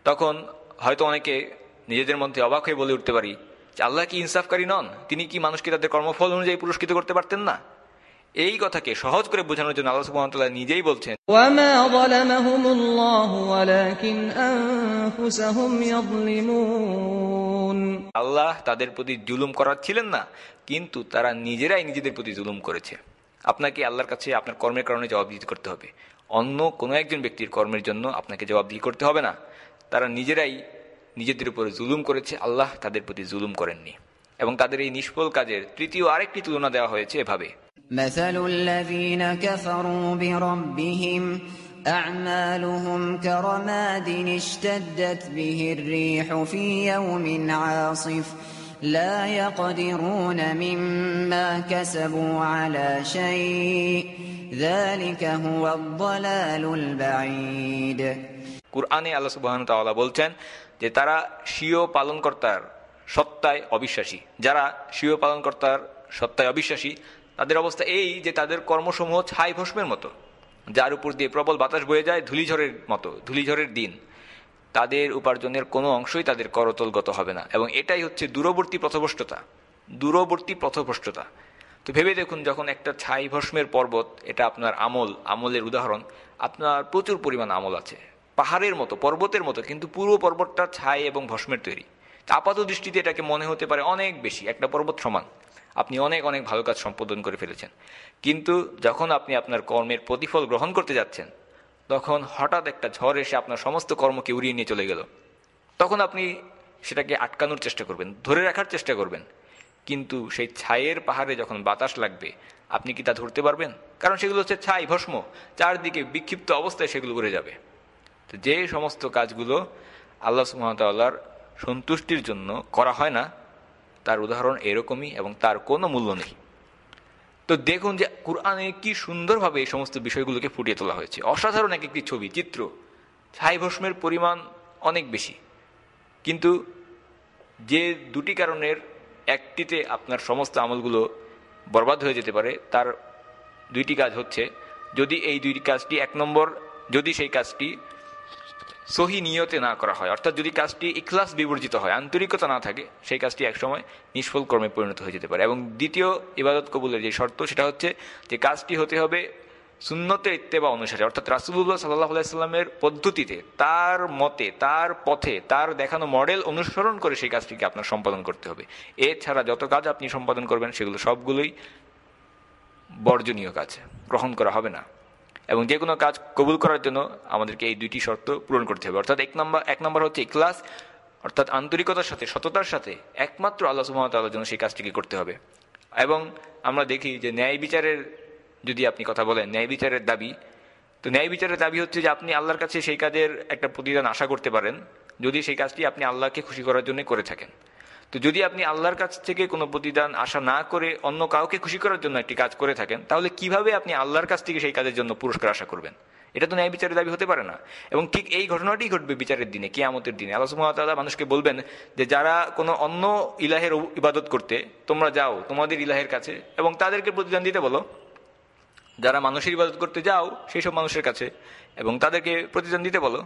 তখন হয়তো অনেকে নিজেদের মধ্যে অবাক হয়ে বলে উঠতে পারি যে আল্লাহ কি ইনসাফকারী নন? তিনি কি মানুষকে তাদের কর্মফল অনুযায়ী পুরস্কৃত করতে পারতেন না? এই কথাকে সহজ করে বোঝানোর জন্য আল্লাহ সুবহানাহু নিজেই বলছেন আল্লাহ তাদের প্রতি জুলুম করাচ্ছিলেন না কিন্তু তারা নিজেরাই নিজেদের প্রতি জুলুম করেছে। আপনাকে আল্লাহর কাছে আপনার কর্মের কারণে জবাবদিহি করতে হবে অন্য কোনো একজন ব্যক্তির কর্মের জন্য আপনাকে জবাবদিহি করতে হবে না তারা নিজেরাই নিজেদের উপরে জুলুম করেছে আল্লাহ তাদের প্রতি জুলুম করেননি এবং তাদের এই নিষ্ফল কাজের তৃতীয় আরেকটি তুলনা দেওয়া হয়েছে এভাবে مثل الذين كفروا بربهم أعمالهم كرماد اشتدت به الريح في يوم عاصف لا يقدرون مما كسبوا على شيء ذلك هو الضلال البعيد কুরআনে আল্লাহ সুবহান তাআলা বলছেন যে তারা স্বীয় পালনকর্তার সত্তায় অবিশ্বাসী যারা স্বীয় পালনকর্তার সত্তায় অবিশ্বাসী তাদের অবস্থা এই যে তাদের কর্মসমূহ ছাই ভস্মের মতো যার উপর দিয়ে প্রবল বাতাস বয়ে যায় ধুলিঝড়ের মতো ধুলিঝড়ের দিন তাদের উপার্জনের কোনো অংশই তাদের করতলগত হবে না। এবং এটাই হচ্ছে দূরবর্তী পথভ্রষ্টতা। দূরবর্তী পথভ্রষ্টতা। তো ভেবে দেখুন, যখন একটা ছাই ভস্মের পর্বত, এটা আপনার আমল, আমলের উদাহরণ, আপনার প্রচুর পরিমাণ আমল আছে। পাহাড়ের মতো, পর্বতের মতো, কিন্তু পুরো পর্বতটা ছাই এবং ভস্মের তৈরি। আপাত দৃষ্টিতে এটাকে মনে হতে পারে অনেক বেশি, একটা পর্বত সমান। আপনি অনেক অনেক ভালো কাজ সম্পাদন করে ফেলেছেন। কিন্তু যখন আপনি আপনার কর্মের প্রতিফল গ্রহণ করতে যাচ্ছেন তখন হঠাৎ একটা ঝড় এসে আপনার সমস্ত কর্মকে উড়িয়ে নিয়ে চলে গেল। তখন আপনি সেটাকে আটকানোর চেষ্টা করবেন, ধরে রাখার চেষ্টা করবেন। কিন্তু সেই ছায়ের পাহাড়ে যখন বাতাস লাগবে, আপনি কি তা ধরতে পারবেন? কারণ সেগুলো হচ্ছে ছাই, ভস্ম। চারদিকে বিক্ষিপ্ত অবস্থায় সেগুলো উড়ে যাবে। তো যে সমস্ত কাজগুলো আল্লাহ সুহামতাল্লাহর সন্তুষ্টির জন্য করা হয় না, তার উদাহরণ এরকমই এবং তার কোনো মূল্য নেই। তো দেখুন যে কোরআনে কি সুন্দরভাবে এই সমস্ত বিষয়গুলোকে ফুটিয়ে তোলা হয়েছে। অসাধারণ এক একটি ছবি, চিত্র। ছাই ভস্মের পরিমাণ অনেক বেশি। কিন্তু যে দুটি কারণের একটিতে আপনার সমস্ত আমলগুলো বরবাদ হয়ে যেতে পারে, তার দুইটি কাজ হচ্ছে, যদি এই দুইটি কাজটি এক নম্বর, যদি সেই কাজটি সহি নিয়তে না করা হয়। অর্থাৎ যদি কাজটি ইখলাস বিবর্জিত হয়, আন্তরিকতা না থাকে, সেই কাজটি একসময় নিষ্ফল কর্মে পরিণত হয়ে যেতে পারে। এবং দ্বিতীয় ইবাদত কবুলের যে শর্ত, সেটা হচ্ছে যে কাজটি হতে হবে সুন্নতে ইত্তেবা অনুসারে। অর্থাৎ রাসুল্লাহ সাল্লাহ আলাইস্লামের পদ্ধতিতে, তার মতে, তার পথে, তার দেখানো মডেল অনুসরণ করে সেই কাজটিকে আপনার সম্পাদন করতে হবে। এছাড়া যত কাজ আপনি সম্পাদন করবেন, সেগুলো সবগুলোই বর্জনীয় কাজ। গ্রহণ করা হবে না। এবং যে কোনো কাজ কবুল করার জন্য আমাদেরকে এই দুইটি শর্ত পূরণ করতে হবে। অর্থাৎ এক নম্বর এক নম্বর হচ্ছে ইকলাস অর্থাৎ আন্তরিকতার সাথে, সততার সাথে একমাত্র আল্লাহ সুমতাল্লাহর জন্য সেই কাজটিকে করতে হবে। এবং আমরা দেখি যে ন্যায় বিচারের, যদি আপনি কথা বলেন, ন্যায় বিচারের দাবি, তো ন্যায় বিচারের দাবি হচ্ছে যে আপনি আল্লাহর কাছে সেই কাজের একটা প্রতিদান আশা করতে পারেন, যদি সেই কাজটি আপনি আল্লাহকে খুশি করার জন্য করে থাকেন। তো যদি আপনি আল্লাহর কাছ থেকে কোনো প্রতিদান আশা না করে অন্য কাউকে খুশি করার জন্য একটি কাজ করে থাকেন, তাহলে কীভাবে আপনি আল্লাহর কাছ থেকে সেই কাজের জন্য পুরস্কার আশা করবেন? এটা তো ন্যায় বিচারের দাবি হতে পারে না। এবং ঠিক এই ঘটনাটি ঘটবে বিচারের দিনে, কিয়ামতের দিনে। আল্লাহ সুমতাল্লাহ মানুষকে বলবেন যে, যারা কোনো অন্য ইলাহের ইবাদত করতে, তোমরা যাও, তোমাদের ইলাহের কাছে এবং তাদেরকে প্রতিদান দিতে বলো। যারা মানুষের ইবাদত করতে যাও, সেই সব মানুষের কাছে এবং তাদেরকে প্রতিদান দিতে বলো।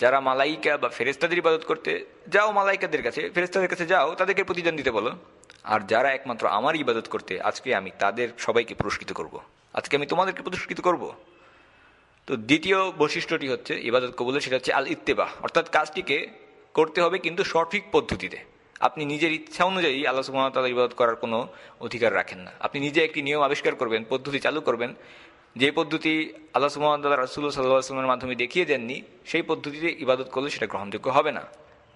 যারা মালাইকা বা ফেরেস্তাদের ইবাদত করতে যাও, মালাইকাদের কাছে ফেরেস্তাদের কাছে যাও, তাদেরকে প্রতিদান দিতে বলো আর যারা একমাত্র আমার ইবাদত করতে, আজকে আমি তাদের সবাইকে পুরস্কৃত করব। আজকে আমি তোমাদেরকে পুরস্কৃত করব। তো দ্বিতীয় বৈশিষ্ট্যটি হচ্ছে ইবাদত কবুলের, সেটা হচ্ছে আল ইত্তেবা অর্থাৎ কাজটিকে করতে হবে কিন্তু সঠিক পদ্ধতিতে আপনি নিজের ইচ্ছা অনুযায়ী আল্লাহ সুহামতাল্লাহ ইবাদত করার কোনো অধিকার রাখেন না আপনি নিজে একটি নিয়ম আবিষ্কার করবেন, পদ্ধতি চালু করবেন যে পদ্ধতি আল্লাহ সুহামতাল্লাহ রাসুল্লাহ সাল্লাহামের মাধ্যমে দেখিয়ে দেননি সেই পদ্ধতিতে ইবাদত করলে সেটা গ্রহণযোগ্য হবে না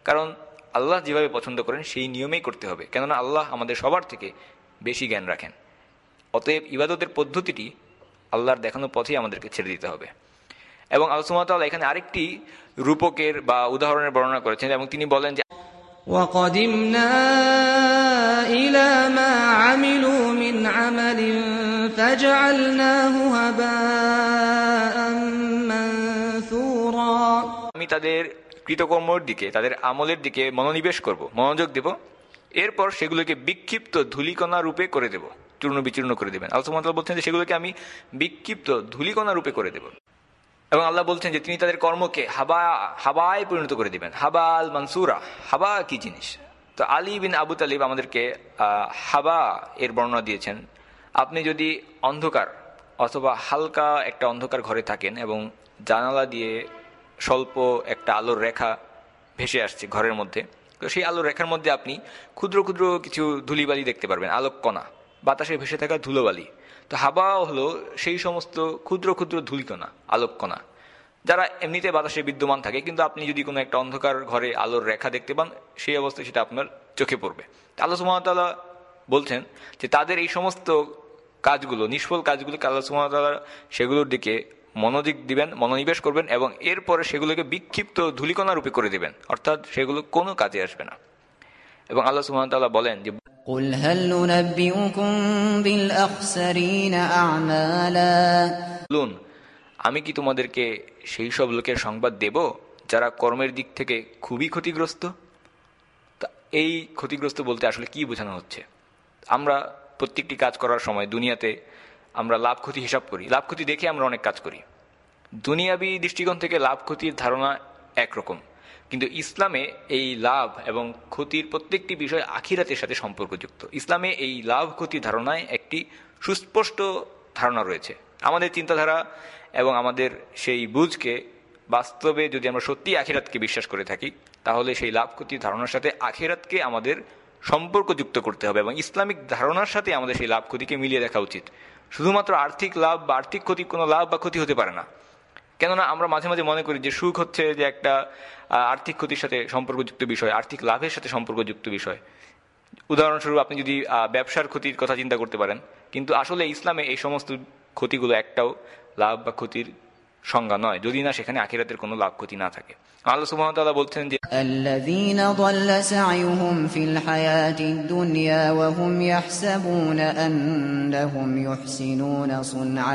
কারণ আল্লাহ যেভাবে পছন্দ করেন সেই নিয়মেই করতে হবে কেননা আল্লাহ আমাদের সবার থেকে বেশি জ্ঞান রাখেন অতএব ইবাদতের পদ্ধতিটি আল্লাহর দেখানো পথেই আমাদেরকে ছেড়ে দিতে হবে এবং আল্লাহ সুহামতাল্লাহ এখানে আরেকটি রূপকের বা উদাহরণের বর্ণনা করেছেন এবং তিনি বলেন যে وقدمنا إلى ما عملوا من عمل فجعلناه هباء منثورا আমি তাদের কৃতকর্মর দিকে, তাদের আমলের দিকে মনোনিবেশ করব, মনোযোগ দেব। এরপর সেগুলোকে বিক্ষিপ্ত ধুলিকণা রূপে করে দেব, চূর্ণ বিচূর্ণ করে দেবেন। আল্লাহ বলছেন যে সেগুলোকে আমি বিক্ষিপ্ত ধুলিকণা রূপে করে দেব। এবং আল্লাহ বলছেন যে তিনি তাদের কর্মকে হাবা, হাবায় পরিণত করে দিবেন। হাবা আল মানসুরা, হাবা কি জিনিস? তো আলী বিন আবু তালিব আমাদেরকে হাবা এর বর্ণনা দিয়েছেন। আপনি যদি অন্ধকার অথবা হালকা একটা অন্ধকার ঘরে থাকেন এবং জানালা দিয়ে স্বল্প একটা আলোর রেখা ভেসে আসছে ঘরের মধ্যে, তো সেই আলোর রেখার মধ্যে আপনি ক্ষুদ্র ক্ষুদ্র কিছু ধুলিবালি দেখতে পারবেন আলোক কণা বাতাসে ভেসে থাকা ধুলোবালি। তো হাওয়া হলো সেই সমস্ত ক্ষুদ্র ক্ষুদ্র ধুলিকণা আলোক কণা যারা এমনিতে বাতাসে বিদ্যমান থাকে, কিন্তু আপনি যদি কোনো একটা অন্ধকার ঘরে আলোর রেখা দেখতে পান, সেই অবস্থায় সেটা আপনার চোখে পড়বে। আল্লাহ সুমতাল্লাহ বলছেন যে তাদের এই সমস্ত কাজগুলো নিষ্ফল কাজগুলোকে আল্লাহ সুমতাল্লাহ সেগুলোর দিকে মনোযোগ দিবেন মনোনিবেশ করবেন এবং এরপরে সেগুলোকে বিক্ষিপ্ত ধুলিকণা রূপে করে দিবেন অর্থাৎ সেগুলো কোনো কাজে আসবে না এবং আল্লাহ সুমতাল্লাহ বলেন যে قل هل ننبئكم بالأخسرين أعمالا বলুন আমি কি তোমাদেরকে সেই সব লোকের সংবাদ দেব যারা কর্মের দিক থেকে খুবই ক্ষতিগ্রস্ত তা এই ক্ষতিগ্রস্ত বলতে আসলে কি বোঝানো হচ্ছে আমরা প্রত্যেকটি কাজ করার সময় দুনিয়াতে আমরা লাভ ক্ষতি হিসাব করি। লাভ ক্ষতি দেখে আমরা অনেক কাজ করি। দুনিয়াবি দৃষ্টিকোণ থেকে লাভ ক্ষতির ধারণা একরকম। কিন্তু ইসলামে এই লাভ এবং ক্ষতির প্রত্যেকটি বিষয় আখিরাতের সাথে সম্পর্কযুক্ত। ইসলামে এই লাভ ক্ষতি ধারণায় একটি সুস্পষ্ট ধারণা রয়েছে। আমাদের চিন্তাধারা এবং আমাদের সেই বুঝকে বাস্তবে যদি আমরা সত্যি আখিরাতকে বিশ্বাস করে থাকি, তাহলে সেই লাভ ক্ষতির ধারণার সাথে আখিরাতকে আমাদের সম্পর্কযুক্ত করতে হবে এবং ইসলামিক ধারণার সাথে আমাদের সেই লাভ ক্ষতিকে মিলিয়ে দেখা উচিত। শুধুমাত্র আর্থিক লাভ বা আর্থিক ক্ষতি, কোনো লাভ বা ক্ষতি হতে পারে না। কেননা আমরা মাঝে মাঝে মনে করি যে সুখ হচ্ছে যে একটা আর্থিক ক্ষতির সাথে সম্পর্কযুক্ত বিষয়, আর্থিক লাভের সাথে সম্পর্কযুক্ত বিষয়। উদাহরণস্বরূপ আপনি যদি ব্যবসার ক্ষতির কথা চিন্তা করতে পারেন, কিন্তু আসলে ইসলামে এই সমস্ত ক্ষতিগুলো একটাও লাভ বা ক্ষতির সংজ্ঞা নয় যদি না সেখানে আখিরাতের কোনো লাভ ক্ষতি না থাকে আল্লাহ সুবহানাহু ওয়া তাআলা বলছেন যে আল্লাযীনা দাল্লা সাইয়ুহুম ফিল হায়াতিদ দুনিয়া ওয়া হুম ইয়াহসাবুনা আন্নাহুম ইয়াহসিনুনা সুনআ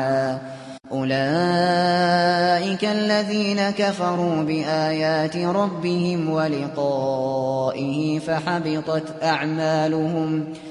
أولئك الذين كفروا بآيات ربهم ولقائه فحبطت أعمالهم فحبطت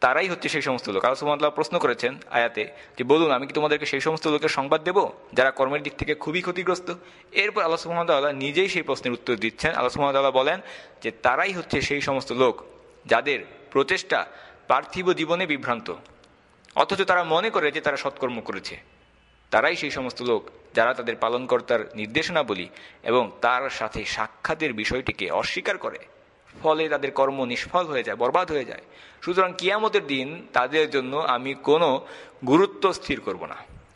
তারাই হচ্ছে সেই সমস্ত লোক। আল্লাহ প্রশ্ন করেছেন আয়াতে যে, বলুন, আমি কি তোমাদেরকে সেই সমস্ত লোকের সংবাদ দেব যারা কর্মের দিক থেকে খুবই ক্ষতিগ্রস্ত? এরপর আল্লাহ সুহামতাল্লাহ নিজেই সেই প্রশ্নের উত্তর দিচ্ছেন। আল্লাহ সুহামতাল্লাহ বলেন যে, তারাই হচ্ছে সেই সমস্ত লোক যাদের প্রচেষ্টা পার্থিব জীবনে বিভ্রান্ত। অথচ তারা মনে করে যে, তারা সৎকর্ম করেছে। তারাই সেই সমস্ত লোক যারা তাদের পালনকর্তার নির্দেশনা বলি এবং তার সাথে সাক্ষাতের বিষয়টিকে অস্বীকার করে। ফলে তাদের কর্ম নিষ্ফল হয়ে যায়, বরবাদ হয়ে যায়। সুতরাং কিয়ামতের দিন তাদের জন্য আমি কোনো গুরুত্ব স্থির করব না।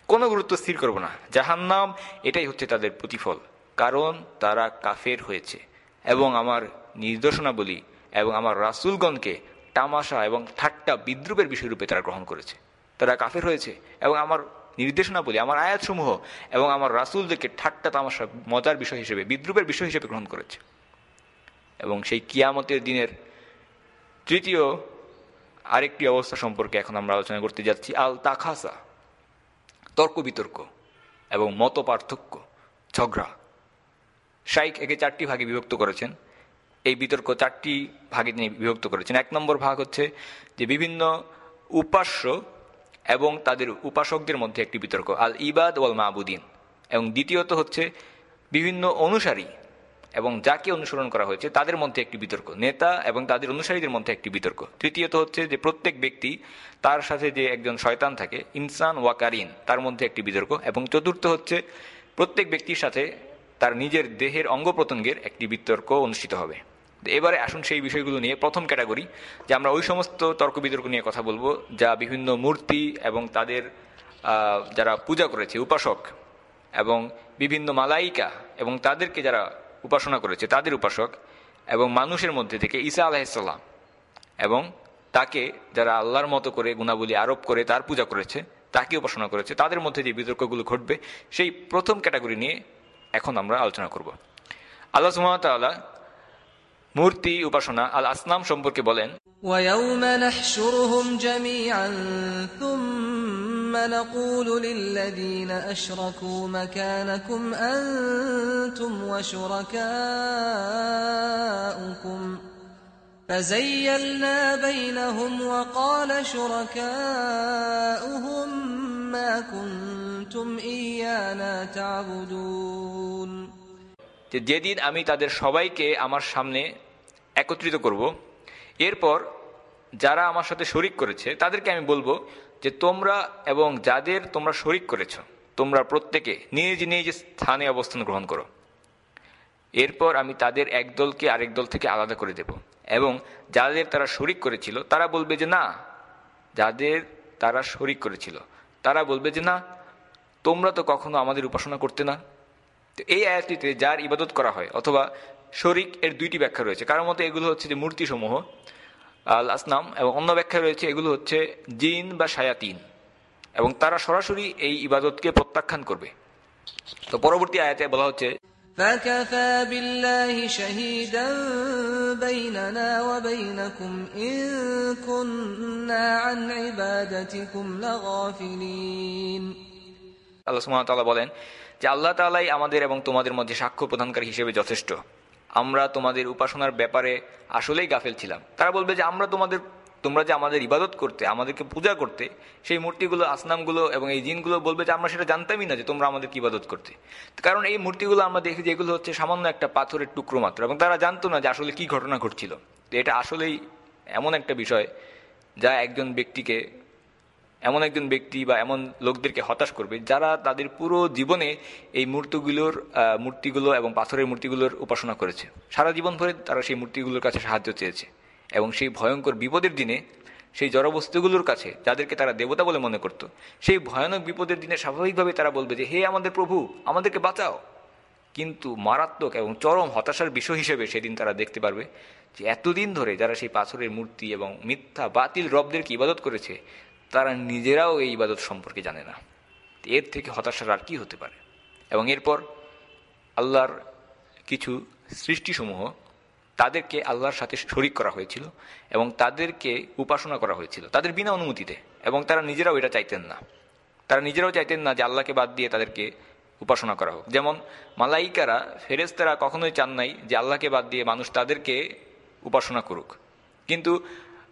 কোনো গুরুত্ব স্থির করব না। জাহান্নাম, এটাই হচ্ছে তাদের প্রতিফল। কারণ তারা কাফের হয়েছে। এবং আমার নির্দেশনা বলি এবং আমার রাসুলগণকে তামাশা এবং ঠাট্টা বিদ্রুপের বিষয়রূপে তারা গ্রহণ করেছে। তারা কাফের হয়েছে। এবং আমার নির্দেশনা বলি আমার আয়াতসমূহ এবং আমার রাসুলদেরকে ঠাট্টা, তামাশা, মজার বিষয় হিসেবে, বিদ্রুপের বিষয় হিসেবে গ্রহণ করেছে। এবং সেই কিয়ামতের দিনের তৃতীয় আরেকটি অবস্থা সম্পর্কে এখন আমরা আলোচনা করতে যাচ্ছি আল তাখাসা তর্ক বিতর্ক এবং মত পার্থক্য ঝগড়া। শাইক একে চারটি ভাগে বিভক্ত করেছেন। এই বিতর্ক চারটি ভাগে তিনি বিভক্ত করেছেন। এক নম্বর ভাগ হচ্ছে যে বিভিন্ন উপাস্য এবং তাদের উপাসকদের মধ্যে একটি বিতর্ক আল ইবাদ ওয়াল মাহবুদ্দিন এবং দ্বিতীয়ত হচ্ছে বিভিন্ন অনুসারী এবং যাকে অনুসরণ করা হয়েছে, তাদের মধ্যে একটি বিতর্ক। নেতা এবং তাদের অনুসারীদের মধ্যে একটি বিতর্ক। তৃতীয়ত হচ্ছে যে, প্রত্যেক ব্যক্তি তার সাথে যে একজন শয়তান থাকে, ইনসান ওয়াকারিন তার মধ্যে একটি বিতর্ক। এবং চতুর্থ হচ্ছে, প্রত্যেক ব্যক্তির সাথে তার নিজের দেহের অঙ্গ প্রত্যঙ্গের একটি বিতর্ক অনুষ্ঠিত হবে। এবারে আসুন সেই বিষয়গুলো নিয়ে, প্রথম ক্যাটাগরি, যে আমরা ওই সমস্ত তর্ক বিতর্ক নিয়ে কথা বলব, যা বিভিন্ন মূর্তি এবং তাদের যারা পূজা করেছে, উপাসক এবং বিভিন্ন মালাইকা এবং তাদেরকে যারা উপাসনা করেছে তাদের উপাসক এবং মানুষের মধ্যে থেকে ঈসা আলাহিসাল্লাম এবং তাকে যারা আল্লাহর মতো করে গুণাবলী আরোপ করে তার পূজা করেছে তাকে উপাসনা করেছে তাদের মধ্যে যে বিতর্কগুলো ঘটবে সেই প্রথম ক্যাটাগরি নিয়ে এখন আমরা আলোচনা করব আল্লাহ সুমতাল্লাহ মূর্তি উপাসনা আল আসনাম সম্পর্কে বলেন ويوم نحشرهم جميعا ثم نقول للذين أشركوا مكانكم أنتم وشركاؤكم فزيلنا بينهم وقال شركاؤهم ما كنتم إيانا تعبدون যে যেদিন আমি তাদের সবাইকে আমার সামনে একত্রিত করব এরপর যারা আমার সাথে শরিক করেছে, তাদেরকে আমি বলব যে তোমরা এবং যাদের তোমরা শরিক করেছ, তোমরা প্রত্যেকে নিজ নিজ স্থানে অবস্থান গ্রহণ করো। এরপর আমি তাদের এক দলকে আরেক দল থেকে আলাদা করে দেব এবং যাদের তারা শরিক করেছিল, তারা বলবে যে না, যাদের তারা শরিক করেছিল, তারা বলবে যে না, তোমরা তো কখনো আমাদের উপাসনা করতে না। তো এই আয়াতটিতে যার ইবাদত করা হয় অথবা শরিক এর দুইটি ব্যাখ্যা রয়েছে। কারোর মতো এগুলো হচ্ছে যে মূর্তিসমূহ আল আসনাম এবং অন্য ব্যাখ্যা রয়েছে এগুলো হচ্ছে জিন বা শায়াতিন এবং তারা সরাসরি এই ইবাদতকে প্রত্যাখ্যান করবে তো পরবর্তী আয়াতে বলা হচ্ছে فكفى بالله شهيدا بيننا وبينكم إن كنا عن عبادتكم لغافلين আল্লাহ সুবহানাহু ওয়া তাআলা বলেন যে আল্লাহ তাআলাই আমাদের এবং তোমাদের মধ্যে সাক্ষ্য প্রদানকারী হিসেবে যথেষ্ট আমরা তোমাদের উপাসনার ব্যাপারে আসলেই গাফেল ছিলাম। তারা বলবে যে আমরা তোমাদের, তোমরা যে আমাদের ইবাদত করতে, আমাদেরকে পূজা করতে, সেই মূর্তিগুলো, আসনামগুলো এবং এই জিনগুলো বলবে যে আমরা সেটা জানতামই না যে তোমরা আমাদেরকে ইবাদত করতে। কারণ এই মূর্তিগুলো আমরা দেখি যে এগুলো হচ্ছে সামান্য একটা পাথরের টুকরো মাত্র এবং তারা জানতো না যে আসলে কি ঘটনা ঘটছিল। তো এটা আসলেই এমন একটা বিষয় যা একজন ব্যক্তিকে এমন একজন ব্যক্তি বা এমন লোকদেরকে হতাশ করবে যারা তাদের পুরো জীবনে এই মূর্তিগুলোর মূর্তিগুলো এবং পাথরের মূর্তিগুলোর উপাসনা করেছে। সারা জীবন ধরে তারা সেই মূর্তিগুলোর কাছে সাহায্য চেয়েছে এবং সেই ভয়ঙ্কর বিপদের দিনে সেই জড়বস্তুগুলোর কাছে যাদেরকে তারা দেবতা বলে মনে করত, সেই ভয়ানক বিপদের দিনে স্বাভাবিকভাবে তারা বলবে যে, হে আমাদের প্রভু, আমাদেরকে বাঁচাও। কিন্তু মারাত্মক এবং চরম হতাশার বিষয় হিসেবে সেদিন তারা দেখতে পারবে যে, এতদিন ধরে যারা সেই পাথরের মূর্তি এবং মিথ্যা, বাতিল রবদেরকে ইবাদত করেছে তারা নিজেরাও এই ইবাদত সম্পর্কে জানে না। এর থেকে হতাশার আর কি হতে পারে? এবং এরপর আল্লাহর কিছু সৃষ্টিসমূহ তাদেরকে আল্লাহর সাথে শরিক করা হয়েছিল এবং তাদেরকে উপাসনা করা হয়েছিল, তাদের বিনা অনুমতিতে। এবং তারা নিজেরাও এটা চাইতেন না। তারা নিজেরাও চাইতেন না যে আল্লাহকে বাদ দিয়ে তাদেরকে উপাসনা করা হোক। যেমন মালাইকারা ফেরেস্তারা কখনোই চান নাই যে আল্লাহকে বাদ দিয়ে মানুষ তাদেরকে উপাসনা করুক। কিন্তু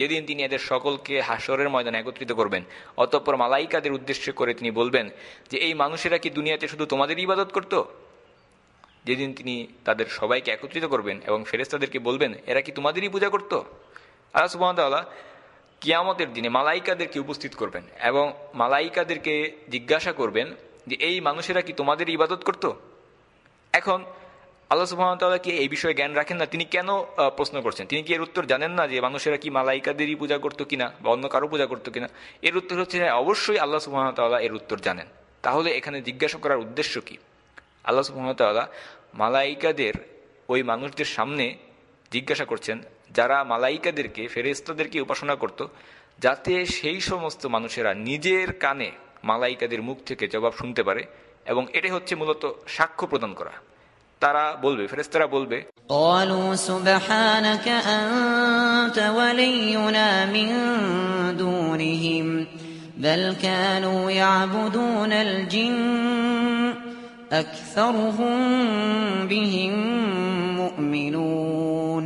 যেদিন তিনি এদের সকলকে হাসরের ময়দানে একত্রিত করবেন, অতঃপর মালাইকাদের উদ্দেশ্য করে তিনি বলবেন যে, এই মানুষেরা কি দুনিয়াতে শুধু তোমাদের ইবাদত করত? যেদিন তিনি তাদের সবাইকে একত্রিত করবেন এবং ফেরেস্তাদেরকে বলবেন, এরা কি তোমাদেরই পূজা করত? আল্লাহ সুবহানাহু কিয়ামতের দিনে মালাইকাদেরকে উপস্থিত করবেন এবং মালাইকাদেরকে জিজ্ঞাসা করবেন যে, এই মানুষেরা কি তোমাদের ইবাদত করত? এখন আল্লাহ সুবাহতাল্লাহ কি এই বিষয়ে জ্ঞান রাখেন না। তিনি কেন প্রশ্ন করছেন? তিনি কি এর উত্তর জানেন না যে মানুষেরা কি মালাইকাদেরই পূজা করতো কিনা বা অন্য কারও পূজা করতো কিনা? এর উত্তর হচ্ছে অবশ্যই আল্লাহ সুবাহতাল্লাহ এর উত্তর জানেন। তাহলে এখানে জিজ্ঞাসা করার উদ্দেশ্য কি? আল্লাহ সুবাহতাল্লাহ মালাইকাদের ওই মানুষদের সামনে জিজ্ঞাসা করছেন, যারা মালাইকাদেরকে ফেরেস্তাদেরকে উপাসনা করত, যাতে সেই সমস্ত মানুষেরা নিজের কানে মালাইকাদের মুখ থেকে জবাব শুনতে পারে এবং এটাই হচ্ছে মূলত সাক্ষ্য প্রদান করা। তারা বলবে ফেরেস্তারা বলবে قالوا سبحانك أنت ولينا من دونهم بل كانوا يعبدون الجن أكثرهم بهم مؤمنون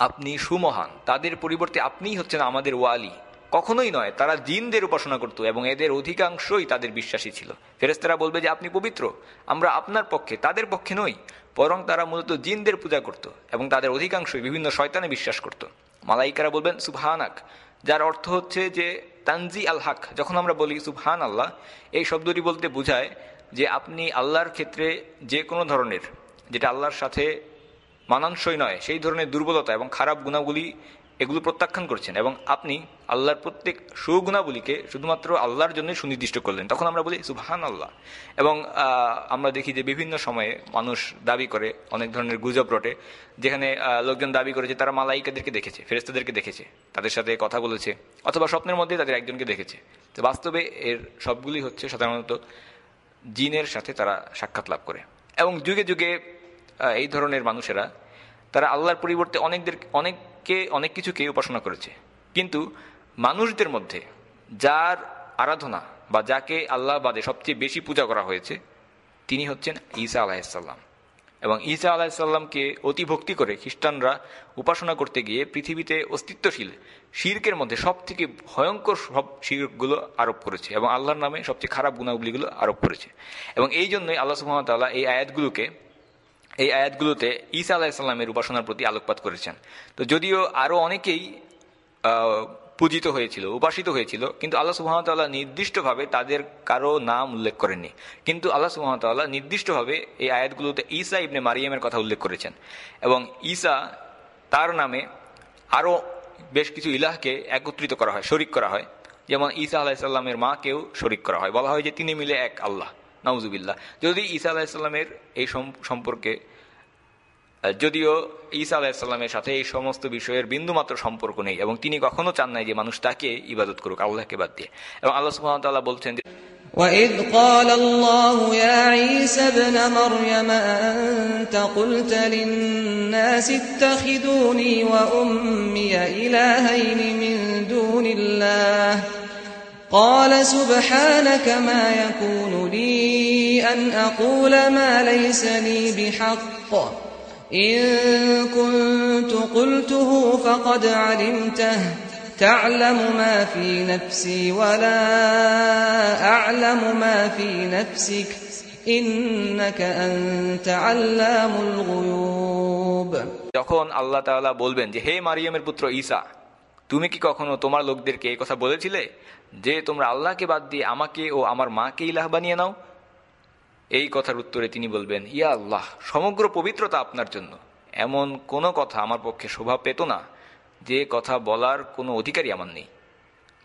আপনি সুমহান তাদের পরিবর্তে আপনিই হচ্ছেন আমাদের ওয়ালি কখনোই নয়, তারা জিনদের উপাসনা করত এবং এদের অধিকাংশই তাদের বিশ্বাসী ছিল। ফেরেস্তারা বলবে যে, আপনি পবিত্র, আমরা আপনার পক্ষে, তাদের পক্ষে নই, বরং তারা মূলত জিনদের পূজা করত এবং তাদের অধিকাংশই বিভিন্ন শয়তানে বিশ্বাস করত। মালাইকারা বলবেন, সুবহানাক। যার অর্থ হচ্ছে যে, তানজি আল হক, যখন আমরা বলি সুবহান আল্লাহ এই শব্দটি বলতে বোঝায় যে, আপনি আল্লাহর ক্ষেত্রে যে কোনো ধরনের, যেটা আল্লাহর সাথে মানানসই নয়, সেই ধরনের দুর্বলতা এবং খারাপ গুণাগুলি এগুলো প্রত্যাখ্যান করছেন এবং আপনি আল্লাহর প্রত্যেক সুগুণাবলীকে শুধুমাত্র আল্লাহর জন্য সুনির্দিষ্ট করলেন। তখন আমরা বলি সুবহান আল্লাহ এবং আমরা দেখি যে বিভিন্ন সময়ে মানুষ দাবি করে, অনেক ধরনের গুজব রটে, যেখানে লোকজন দাবি করেছে, তারা মালাইকাদেরকে দেখেছে ফেরেস্তাদেরকে দেখেছে, তাদের সাথে কথা বলেছে, অথবা স্বপ্নের মধ্যে তাদের একজনকে দেখেছে। তো বাস্তবে এর সবগুলি হচ্ছে সাধারণত জিনের সাথে তারা সাক্ষাৎ লাভ করে। এবং যুগে যুগে এই ধরনের মানুষেরা তারা আল্লাহর পরিবর্তে অনেকদের, অনেককে, অনেক কিছুকে উপাসনা করেছে। কিন্তু মানুষদের মধ্যে যার আরাধনা বা যাকে আল্লাহ বাদে সবচেয়ে বেশি পূজা করা হয়েছে, তিনি হচ্ছেন ঈসা আলাহিসাল্লাম এবং ঈসা আলাহিসাল্লামকে অতি ভক্তি করে খ্রিস্টানরা উপাসনা করতে গিয়ে পৃথিবীতে অস্তিত্বশীল শির্কের মধ্যে সব থেকে ভয়ঙ্কর সব শির্কগুলো আরোপ করেছে এবং আল্লাহর নামে সবচেয়ে খারাপ গুণাগুলিগুলো আরোপ করেছে। এবং এই জন্যই আল্লাহ সুহামতাল্লাহ এই আয়াতগুলোকে এই আয়াতগুলোতে ঈসা আলাহিসাল্লামের উপাসনার প্রতি আলোকপাত করেছেন। তো যদিও আরও অনেকেই পূজিত হয়েছিল, উপাসিত হয়েছিল, কিন্তু আল্লাহ সুহামতাল্লাহ নির্দিষ্টভাবে তাদের কারও নাম উল্লেখ করেননি। কিন্তু আল্লাহ সুহামতাল্লাহ নির্দিষ্টভাবে এই আয়াতগুলোতে ঈসা ইবনে মারিয়ামের কথা উল্লেখ করেছেন। এবং ঈসা তার নামে আরও বেশ কিছু ইলাহকে একত্রিত করা হয়, শরিক করা হয়। যেমন ঈসা আলাহিসাল্লামের মাকেও শরিক করা হয়। বলা হয় যে তিনি মিলে এক আল্লাহ। নাউজুবিল্লাহ যদি ঈসা আলাহিসাল্লামের এই সম- সম্পর্কে আহ, যদিও ঈসা আলাহিসাল্লামের সাথে এই সমস্ত বিষয়ের বিন্দুমাত্র সম্পর্ক নেই এবং তিনি কখনো চান নাই যে মানুষ তাকে ইবাদত করুক আল্লাহকে বাদ দিয়ে এবং আল্লাহ সুহামতাল্লাহ বলছেন যে وإذ قال الله يا عيسى ابن مريم أنت قلت للناس اتخذوني وأمي إلهين من دون الله قال سبحانك ما يكون لي أن أقول ما ليس لي بحق إن كنت قلته فقد علمته تعلم ما في نفسي ولا أعلم ما في نفسك إنك أنت علام الغيوب যখন আল্লাহ তাআলা বলবেন যে হে মারিয়ামের পুত্র ঈসা তুমি কি কখনো তোমার লোকদেরকে এই কথা বলেছিলে যে তোমরা আল্লাহকে বাদ দিয়ে আমাকে ও আমার মাকে ইলাহ বানিয়ে নাও, এই কথার উত্তরে তিনি বলবেন, ইয়া আল্লাহ, সমগ্র পবিত্রতা আপনার জন্য। এমন কোনো কথা আমার পক্ষে শোভা পেত না, যে কথা বলার কোনো অধিকারই আমার নেই।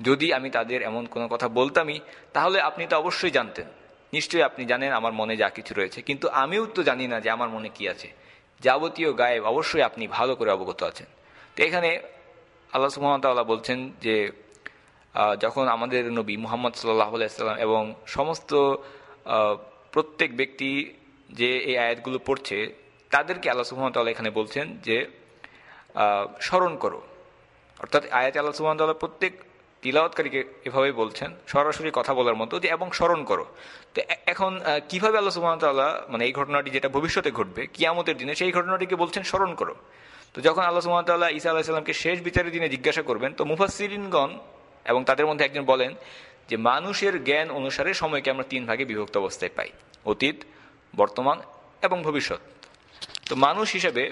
যদি আমি তাদের এমন কোনো কথা বলতামই, তাহলে আপনি তো অবশ্যই জানতেন। নিশ্চয়ই আপনি জানেন আমার মনে যা কিছু রয়েছে, কিন্তু আমিও তো জানি না যে আমার মনে কি আছে। যাবতীয় গায়েব অবশ্যই আপনি ভালো করে অবগত আছেন। তো এখানে আল্লাহ সুহামতাল্লাহ বলছেন যে যখন আমাদের নবী মুহাম্মদ সাল্লাহ সাল্লাম এবং সমস্ত প্রত্যেক ব্যক্তি যে এই আয়াতগুলো পড়ছে, তাদেরকে আল্লাহ সুহামতাল্লাহ এখানে বলছেন যে স্মরণ করো। অর্থাৎ আয়াত আল্লাহ সুহামতাল্লাহ প্রত্যেক তিলাওয়াতকারীকে এভাবে বলছেন, সরাসরি কথা বলার মতো যে, এবং স্মরণ করো। তো এখন কীভাবে আল্লাহ সুহামতাল্লাহ মানে এই ঘটনাটি যেটা ভবিষ্যতে ঘটবে, কিয়ামতের দিনে সেই ঘটনাটিকে বলছেন স্মরণ করো। তো যখন আল্লাহ সুহামতাল্লাহ ঈসা আলাহিসাল্লামকে শেষ বিচারের দিনে জিজ্ঞাসা করবেন, তো মুফাসিরিনগণ এবং তাদের মধ্যে একজন বলেন যে, মানুষের জ্ঞান অনুসারে সময়কে আমরা তিন ভাগে বিভক্ত অবস্থায় পাই, অতীত, বর্তমান এবং ভবিষ্যৎ। তো মানুষ হিসেবে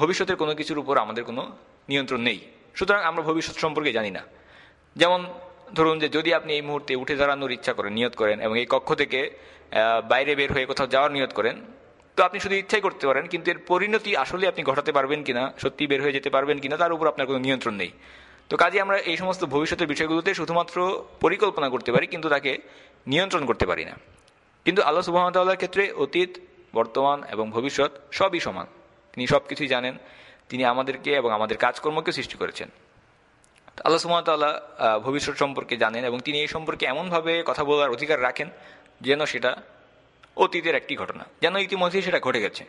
ভবিষ্যতের কোনো কিছুর উপর আমাদের কোনো নিয়ন্ত্রণ নেই। সুতরাং আমরা ভবিষ্যৎ সম্পর্কে জানি না। যেমন ধরুন যে, যদি আপনি এই মুহূর্তে উঠে দাঁড়ানোর ইচ্ছা করেন, নিয়ত করেন এবং এই কক্ষ থেকে বাইরে বের হয়ে কোথাও যাওয়ার নিয়ত করেন, তো আপনি শুধু ইচ্ছাই করতে পারেন, কিন্তু এর পরিণতি আসলে আপনি ঘটাতে পারবেন কিনা সত্যি বের হয়ে যেতে পারবেন কিনা, তার উপর আপনার কোনো নিয়ন্ত্রণ নেই। তো কাজে আমরা এই সমস্ত ভবিষ্যতের বিষয়গুলোতে শুধুমাত্র পরিকল্পনা করতে পারি, কিন্তু তাকে নিয়ন্ত্রণ করতে পারি না। কিন্তু আল্লাহ সুবাহতাল্লাহর ক্ষেত্রে অতীত, বর্তমান এবং ভবিষ্যৎ সবই সমান। তিনি সব কিছুই জানেন, তিনি আমাদেরকে এবং আমাদের কাজকর্মকে সৃষ্টি করেছেন। আল্লাহ সুমতাল্লাহ ভবিষ্যৎ সম্পর্কে জানেন এবং তিনি এই সম্পর্কে এমনভাবে কথা বলার অধিকার রাখেন যেন সেটা অতীতের একটি ঘটনা, যেন ইতিমধ্যেই সেটা ঘটে গেছে।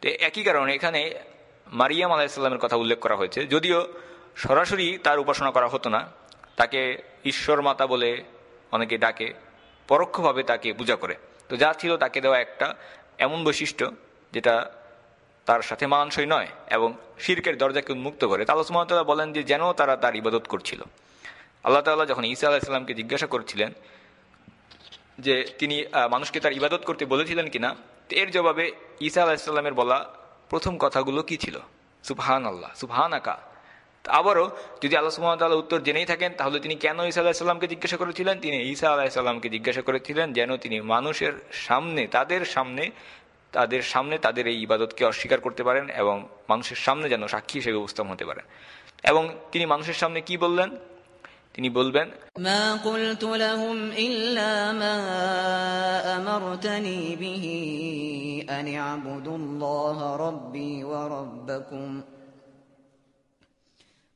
তো একই কারণে এখানে মারিয়াম আলাহিসাল্লামের কথা উল্লেখ করা হয়েছে, যদিও সরাসরি তার উপাসনা করা হতো না। তাকে ঈশ্বর মাতা বলে অনেকে ডাকে, পরোক্ষভাবে তাকে পূজা করে। তো যা ছিল তাকে দেওয়া একটা এমন বৈশিষ্ট্য যেটা তার সাথে মানানসই নয় এবং শিরকের দরজাকে উন্মুক্ত করে। তাল্লা সুমতলা বলেন যে, যেন তারা তার ইবাদত করছিল। আল্লাহ তাল্লাহ যখন ঈসা আলাহিসাল্লামকে জিজ্ঞাসা করছিলেন যে, তিনি মানুষকে তার ইবাদত করতে বলেছিলেন কিনা? এর জবাবে ঈসা আলাহিসাল্লামের বলা প্রথম কথাগুলো কি ছিল? সুবহান আল্লাহ সুবহান আকা আবারও যদি আল্লাহ সুহামতাল্লাহ উত্তর জেনেই থাকেন, তাহলে তিনি কেন ঈসা আলাহিসাল্লামকে জিজ্ঞাসা করেছিলেন? তিনি ঈসা আলাহিসাল্লামকে জিজ্ঞাসা করেছিলেন যেন তিনি মানুষের সামনে, তাদের সামনে তাদের সামনে তাদের এই ইবাদতকে অস্বীকার করতে পারেন এবং মানুষের সামনে যেন সাক্ষী হিসেবে উপস্থাপন হতে পারেন। এবং তিনি মানুষের সামনে কি বললেন? তিনি বলবেন ما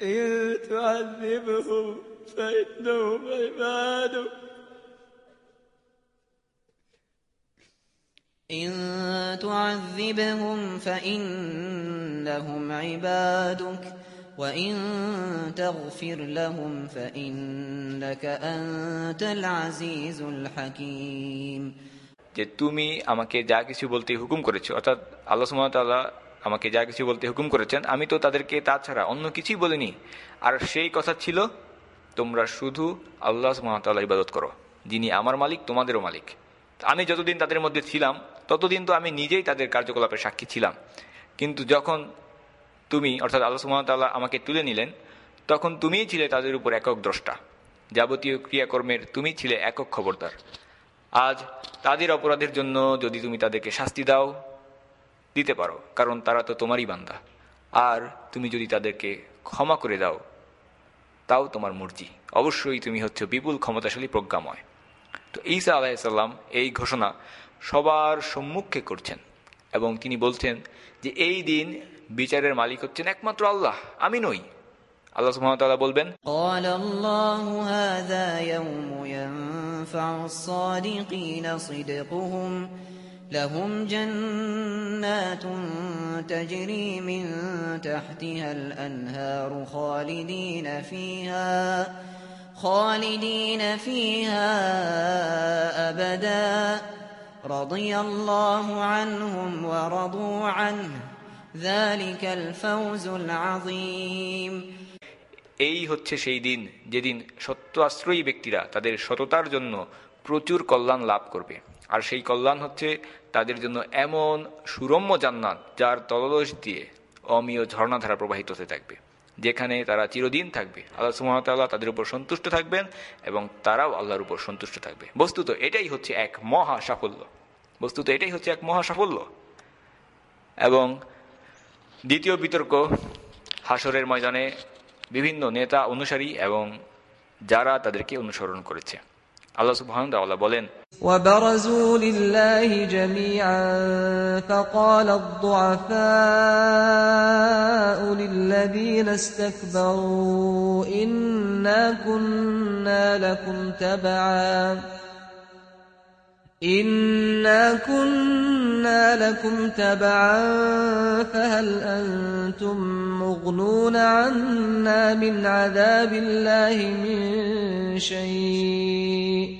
إن تعذبهم فإنهم عبادك إن تعذبهم فإنهم عبادك وإن تغفر لهم فإنك أنت العزيز الحكيم যে তুমি আমাকে যা কিছু বলতে হুকুম করেছো অর্থাৎ আল্লাহ সুমতাল্লাহ আমাকে যা কিছু বলতে হুকুম করেছেন, আমি তো তাদেরকে তাছাড়া অন্য কিছুই বলিনি। আর সেই কথা ছিল, তোমরা শুধু আল্লাহ সুমতাল্লাহ ইবাদত করো, যিনি আমার মালিক, তোমাদেরও মালিক। আমি যতদিন তাদের মধ্যে ছিলাম, ততদিন তো আমি নিজেই তাদের কার্যকলাপের সাক্ষী ছিলাম। কিন্তু যখন তুমি, অর্থাৎ আল্লাহ সুমতাল্লাহ আমাকে তুলে নিলেন, তখন তুমিই ছিলে তাদের উপর একক দ্রষ্টা। যাবতীয় ক্রিয়াকর্মের তুমি ছিলে একক খবরদার। আজ তাদের অপরাধের জন্য যদি তুমি তাদেরকে শাস্তি দাও দিতে পারো কারণ তারা তো তোমারই বান্দা আর তুমি যদি তাদেরকে ক্ষমা করে দাও তাও তোমার মর্জি অবশ্যই তুমি হচ্ছে বিপুল ক্ষমতাশালী প্রজ্ঞাময় তো ঈসা আলাহিসাল্লাম এই ঘোষণা সবার সম্মুখে করছেন এবং তিনি বলছেন যে এই দিন বিচারের মালিক হচ্ছেন একমাত্র আল্লাহ আমি নই আল্লাহ সুহামতাল্লাহ বলবেন قال الله هذا يوم ينفع الصادقين صدقهم لهم جنات تجري من تحتها الأنهار خالدين فيها خالدين فيها أبدا رضي الله عنهم ورضوا عنه ذلك الفوز العظيم এই হচ্ছে সেই দিন যেদিন সত্য আশ্রয়ী ব্যক্তিরা তাদের সততার জন্য প্রচুর কল্যাণ লাভ করবে আর সেই কল্যাণ হচ্ছে তাদের জন্য এমন সুরম্য জান্নাত যার তলদোষ দিয়ে অমীয় ঝর্ণাধারা প্রবাহিত হতে থাকবে, যেখানে তারা চিরদিন থাকবে। আল্লাহ সুমতাল্লাহ তাদের উপর সন্তুষ্ট থাকবেন এবং তারাও আল্লাহর উপর সন্তুষ্ট থাকবে। বস্তুত এটাই হচ্ছে এক মহা সাফল্য। বস্তুত এটাই হচ্ছে এক মহা সাফল্য। এবং দ্বিতীয় বিতর্ক হাসরের ময়দানে বিভিন্ন নেতা অনুসারী এবং যারা তাদেরকে অনুসরণ করেছে। আল্লাহ সুবহানাহু বলেন وبرزوا لله جميعا فقال الضعفاء للذين استكبروا إنا كنا لكم تبعا إنا كنا لكم تبعا فهل أنتم مغنون عنا من عذاب الله من شيء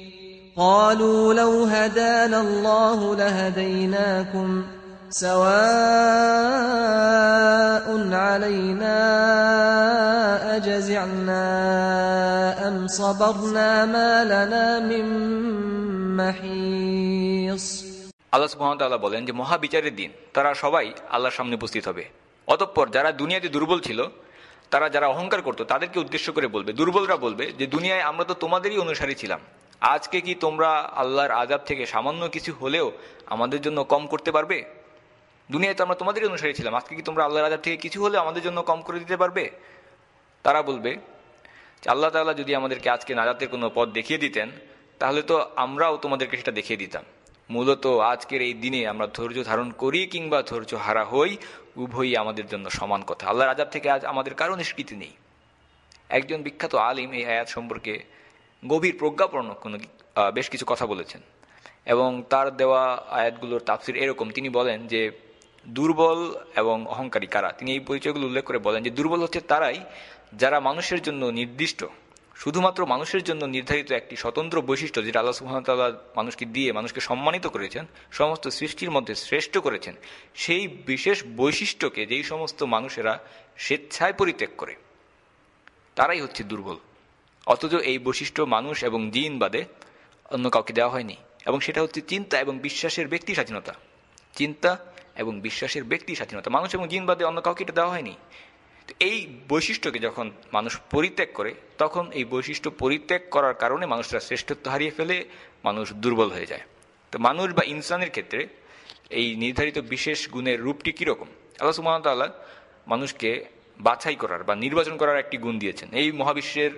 قالوا لو هدانا الله لهديناكم سواء علينا أجزعنا أم صبرنا ما لنا من محيص আল্লাহ সুহামতাল্লাহ বলেন যে মহাবিচারের দিন তারা সবাই আল্লাহর সামনে উপস্থিত হবে অতঃপর যারা দুনিয়াতে দুর্বল ছিল তারা যারা অহংকার করতো তাদেরকে উদ্দেশ্য করে বলবে দুর্বলরা বলবে যে দুনিয়ায় আমরা তো তোমাদেরই অনুসারী ছিলাম আজকে কি তোমরা আল্লাহর আজাব থেকে সামান্য কিছু হলেও আমাদের জন্য কম করতে পারবে দুনিয়ায় তো আমরা তোমাদেরই অনুসারী ছিলাম। আজকে কি তোমরা আল্লাহর আজাব থেকে কিছু হলে আমাদের জন্য কম করে দিতে পারবে? তারা বলবে আল্লাহ তাআলা যদি আমাদেরকে আজকে নাজাতের কোনো পথ দেখিয়ে দিতেন, তাহলে তো আমরাও তোমাদেরকে সেটা দেখিয়ে দিতাম। মূলত আজকের এই দিনে আমরা ধৈর্য ধারণ করি কিংবা ধৈর্য হারা হই, উভয়ই আমাদের জন্য সমান কথা। আল্লাহর আজাব থেকে আজ আমাদের কারও নিষ্কৃতি নেই। একজন বিখ্যাত আলিম এই আয়াত সম্পর্কে গভীর প্রজ্ঞাপূর্ণ কোনো বেশ কিছু কথা বলেছেন। এবং তার দেওয়া আয়াতগুলোর তাফসির এরকম। তিনি বলেন যে দুর্বল এবং অহংকারী কারা? তিনি এই পরিচয়গুলো উল্লেখ করে বলেন যে দুর্বল হচ্ছে তারাই যারা মানুষের জন্য নির্দিষ্ট, শুধুমাত্র মানুষের জন্য নির্ধারিত একটি স্বতন্ত্র বৈশিষ্ট্য যেটা আল্লাহ সুহামতাল্লাহ মানুষকে দিয়ে, মানুষকে সম্মানিত করেছেন, সমস্ত সৃষ্টির মধ্যে শ্রেষ্ঠ করেছেন। সেই বিশেষ বৈশিষ্ট্যকে যেই সমস্ত মানুষেরা স্বেচ্ছায় পরিত্যাগ করে, তারাই হচ্ছে দুর্বল। অথচ এই বৈশিষ্ট্য মানুষ এবং জিন বাদে অন্য কাউকে দেওয়া হয়নি। এবং সেটা হচ্ছে চিন্তা এবং বিশ্বাসের ব্যক্তি স্বাধীনতা। চিন্তা এবং বিশ্বাসের ব্যক্তি স্বাধীনতা। মানুষ এবং জিন বাদে অন্য কাউকে এটা দেওয়া হয়নি। তো এই বৈশিষ্ট্যকে যখন মানুষ পরিত্যাগ করে, তখন এই বৈশিষ্ট্য পরিত্যাগ করার কারণে মানুষরা শ্রেষ্ঠত্ব হারিয়ে ফেলে, মানুষ দুর্বল হয়ে যায়। তো মানুষ বা ইনসানের ক্ষেত্রে এই নির্ধারিত বিশেষ গুণের রূপটি কীরকম? আল্লাহ সুমতাল্লাহ মানুষকে বাছাই করার বা নির্বাচন করার একটি গুণ দিয়েছেন। এই মহাবিশ্বের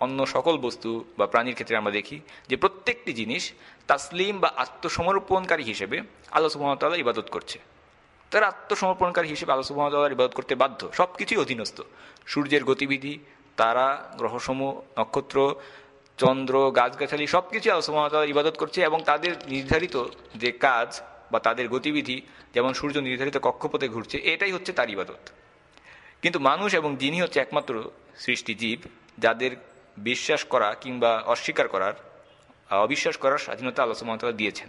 অন্য সকল বস্তু বা প্রাণীর ক্ষেত্রে আমরা দেখি যে প্রত্যেকটি জিনিস তাসলিম বা আত্মসমর্পণকারী হিসেবে আল্লাহ সুহামতাল্লাহ ইবাদত করছে। তারা আত্মসমর্পণকারী হিসেবে আল্লাহ সুহামতাল্লাহ ইবাদত করতে বাধ্য। সব কিছুই অধীনস্থ। সূর্যের গতিবিধি, তারা, গ্রহসমূহ, নক্ষত্র, চন্দ্র, গাছগাছালি সব কিছুই আল্লাহ সুহামতাল্লাহ ইবাদত করছে এবং তাদের নির্ধারিত যে কাজ বা তাদের গতিবিধি, যেমন সূর্য নির্ধারিত কক্ষপথে ঘুরছে, এটাই হচ্ছে তার ইবাদত। কিন্তু মানুষ এবং যিনি হচ্ছে একমাত্র সৃষ্টি জীব, যাদের বিশ্বাস করা কিংবা অস্বীকার করার, অবিশ্বাস করার স্বাধীনতা আল্লাহ দিয়েছেন।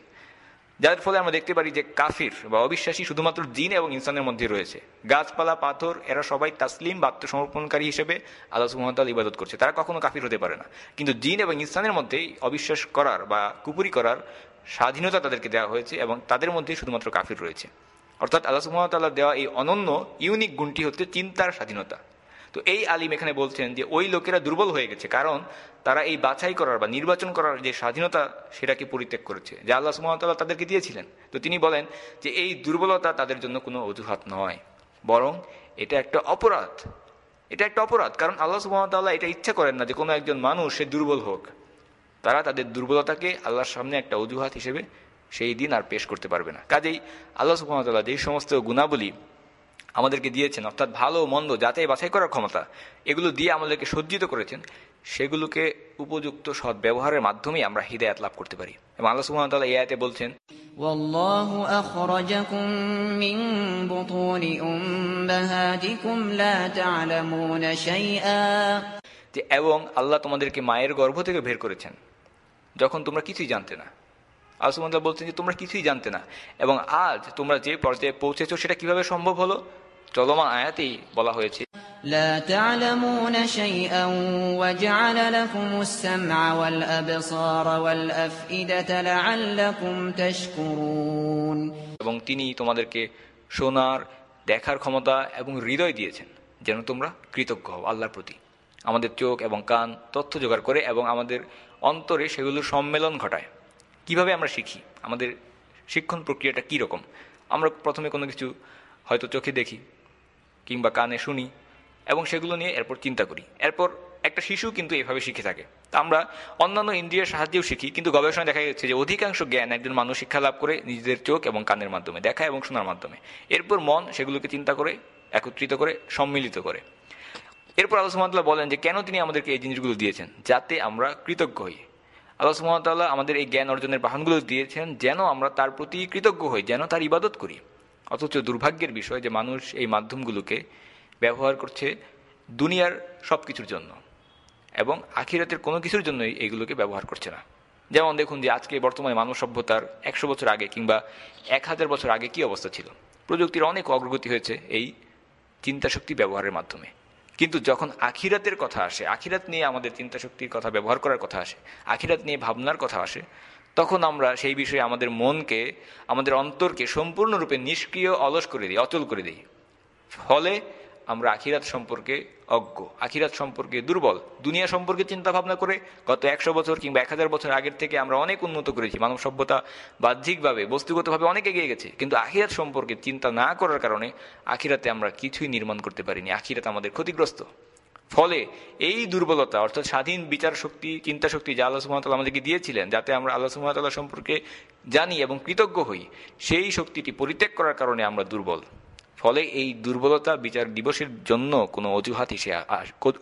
যার ফলে আমরা দেখতে পারি যে কাফির বা অবিশ্বাসী শুধুমাত্র জিন এবং ইনসানের মধ্যে রয়েছে। গাছপালা, পাথর, এরা সবাই তাসলিম বা আত্মসমর্পণকারী হিসেবে আল্লাহ সুমতাল ইবাদত করছে। তারা কখনো কাফির হতে পারে না। কিন্তু জিন এবং ইনসানের মধ্যেই অবিশ্বাস করার বা কুপুরি করার স্বাধীনতা তাদেরকে দেওয়া হয়েছে এবং তাদের মধ্যেই শুধুমাত্র কাফির রয়েছে। অর্থাৎ আল্লাহ সুমতাল্লাহ দেওয়া এই অনন্য, ইউনিক গুণটি হচ্ছে চিন্তার স্বাধীনতা। তো এই আলিম এখানে বলছেন যে ওই লোকেরা দুর্বল হয়ে গেছে, কারণ তারা এই বাছাই করার বা নির্বাচন করার যে স্বাধীনতা সেটাকে পরিত্যাগ করেছে। যা আল্লাহ সুমতাল্লাহ তাদেরকে দিয়েছিলেন। তো তিনি বলেন যে এই দুর্বলতা তাদের জন্য কোনো অজুহাত নয়, বরং এটা একটা অপরাধ। এটা একটা অপরাধ, কারণ আল্লাহ সুমতাল্লাহ এটা ইচ্ছা করেন না যে কোনো একজন মানুষ সে দুর্বল হোক। তারা তাদের দুর্বলতাকে আল্লাহর সামনে একটা অজুহাত হিসেবে সেই দিন আর পেশ করতে পারবে না। কাজেই আল্লাহ সুহামতাল্লাহ যেই সমস্ত গুণাবলী আমাদেরকে দিয়েছেন অর্থাৎ ভালো মন্দ যাচাই বাছাই করার ক্ষমতা এগুলো দিয়ে আমাদেরকে সজ্জিত করেছেন সেগুলোকে উপযুক্ত সৎ ব্যবহারের মাধ্যমেই আমরা হৃদয়াত লাভ করতে পারি এবং আল্লাহ সুহামতাল্লাহ এই আয়তে বলছেন والله أخرجكم من بطون أمهاتكم لا تعلمون شيئا যে এবং আল্লাহ তোমাদেরকে মায়ের গর্ভ থেকে বের করেছেন যখন তোমরা কিছুই জানতে না আলসুমন্দাহ বলছেন যে তোমরা কিছুই জানতে না এবং আজ তোমরা যে পর্যায়ে পৌঁছেছো সেটা কিভাবে সম্ভব হলো চলমান আয়াতেই বলা হয়েছে لا تعلمون شيئا وجعل لكم السمع والأبصار والأفئدة لعلكم تشكرون এবং তিনি তোমাদেরকে শোনার দেখার ক্ষমতা এবং হৃদয় দিয়েছেন যেন তোমরা কৃতজ্ঞ হও আল্লাহর প্রতি আমাদের চোখ এবং কান তথ্য জোগাড় করে এবং আমাদের অন্তরে সেগুলোর সম্মেলন ঘটায় কিভাবে আমরা শিখি আমাদের শিক্ষণ প্রক্রিয়াটা কী রকম আমরা প্রথমে কোনো কিছু হয়তো চোখে দেখি কিংবা কানে শুনি এবং সেগুলো নিয়ে এরপর চিন্তা করি। এরপর একটা শিশু কিন্তু এভাবে শিখে থাকে। তা আমরা অন্যান্য ইন্দ্রিয়ের সাহায্যেও শিখি, কিন্তু গবেষণায় দেখা যাচ্ছে যে অধিকাংশ জ্ঞান একজন মানুষ শিক্ষা লাভ করে নিজেদের চোখ এবং কানের মাধ্যমে, দেখা এবং শোনার মাধ্যমে। এরপর মন সেগুলোকে চিন্তা করে, একত্রিত করে, সম্মিলিত করে। এরপর আল্লাহ সুমতাল্লাহ বলেন যে কেন তিনি আমাদেরকে এই জিনিসগুলো দিয়েছেন? যাতে আমরা কৃতজ্ঞ হই। আল্লাহ সুমতাল্লাহ আমাদের এই জ্ঞান অর্জনের বাহনগুলো দিয়েছেন যেন আমরা তার প্রতি কৃতজ্ঞ হই, যেন তার ইবাদত করি। অথচ দুর্ভাগ্যের বিষয় যে মানুষ এই মাধ্যমগুলোকে ব্যবহার করছে দুনিয়ার সব কিছুর জন্য এবং আখিরাতের কোনো কিছুর জন্যই এইগুলোকে ব্যবহার করছে না। যেমন দেখুন যে আজকে বর্তমানে মানব সভ্যতার একশো বছর আগে কিংবা এক হাজার বছর আগে কি অবস্থা ছিল? প্রযুক্তির অনেক অগ্রগতি হয়েছে এই চিন্তাশক্তি ব্যবহারের মাধ্যমে। কিন্তু যখন আখিরাতের কথা আসে, আখিরাত নিয়ে আমাদের চিন্তাশক্তির কথা, ব্যবহার করার কথা আসে, আখিরাত নিয়ে ভাবনার কথা আসে তখন আমরা সেই বিষয়ে আমাদের মনকে, আমাদের অন্তরকে সম্পূর্ণরূপে নিষ্ক্রিয়, অলস করে দিই অচল করে দিই। ফলে আমরা আখিরাত সম্পর্কে অজ্ঞ, আখিরাত সম্পর্কে দুর্বল, দুনিয়া সম্পর্কে চিন্তা ভাবনা করে গত একশো বছর কিংবা এক হাজার বছর আগের থেকে আমরা অনেক উন্নত করেছি। মানব সভ্যতা বাহ্যিকভাবে, বস্তুগতভাবে অনেক এগিয়ে গেছে। কিন্তু আখিরাত সম্পর্কে চিন্তা না করার কারণে আখিরাতে আমরা কিছুই নির্মাণ করতে পারিনি। আখিরাত আমাদের ক্ষতিগ্রস্ত। ফলে এই দুর্বলতা, অর্থাৎ স্বাধীন বিচার শক্তি, চিন্তা শক্তি যা আল্লাহ সুমতাল আমাদেরকে দিয়েছিলেন, যাতে আমরা আল্লাহ সুমতাল্লাহ সম্পর্কে জানি এবং কৃতজ্ঞ হই, সেই শক্তিটি পরিত্যাগ করার কারণে আমরা দুর্বল। ফলে এই দুর্বলতা বিচার দিবসের জন্য কোনো অজুহাত হিসেবে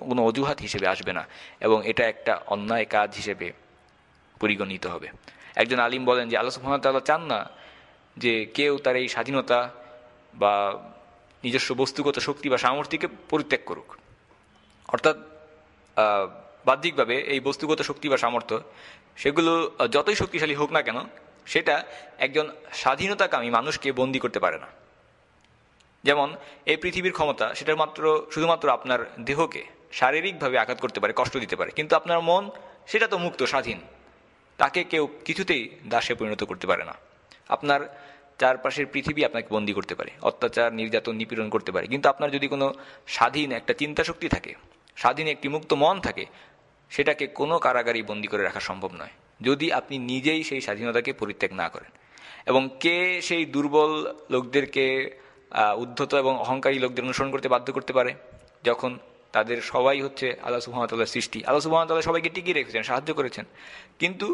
কোনো অজুহাত হিসেবে আসবে না এবং এটা একটা অন্যায় কাজ হিসেবে পরিগণিত হবে। একজন আলিম বলেন যে আল্লাহ সুহামতাল্লাহ চান না যে কেউ তার এই স্বাধীনতা বা নিজস্ব বস্তুগত শক্তি বা সামর্থ্যকে পরিত্যাগ করুক। অর্থাৎ বাহ্যিকভাবে এই বস্তুগত শক্তি বা সামর্থ্য, সেগুলো যতই শক্তিশালী হোক না কেন, সেটা একজন স্বাধীনতাকামী মানুষকে বন্দি করতে পারে না। যেমন, এই পৃথিবীর ক্ষমতা সেটা মাত্র, শুধুমাত্র আপনার দেহকে শারীরিকভাবে আঘাত করতে পারে, কষ্ট দিতে পারে, কিন্তু আপনার মন সেটা তো মুক্ত, স্বাধীন। তাকে কেউ কিছুতেই দাসে পরিণত করতে পারে না। আপনার চারপাশের পৃথিবী আপনাকে বন্দি করতে পারে, অত্যাচার, নির্যাতন, নিপীড়ন করতে পারে, কিন্তু আপনার যদি কোনো স্বাধীন একটা চিন্তা শক্তি থাকে স্বাধীন একটি মুক্ত মন থাকে, সেটাকে কোনো কারাগারই বন্দি করে রাখা সম্ভব নয়, যদি আপনি নিজেই সেই স্বাধীনতাকে পরিত্যাগ না করেন। এবং কে সেই দুর্বল লোকদেরকে উদ্ধত এবং অহংকারী লোকদের অনুসরণ করতে বাধ্য করতে পারে? যখন তাদের সবাই হচ্ছে আল্লাহ সুহামতাল্লাহ সৃষ্টি। আল্লাহ সুহামতাল্লাহ সবাইকে টিকিয়ে রেখেছেন, সাহায্য করেছেন। কিন্তু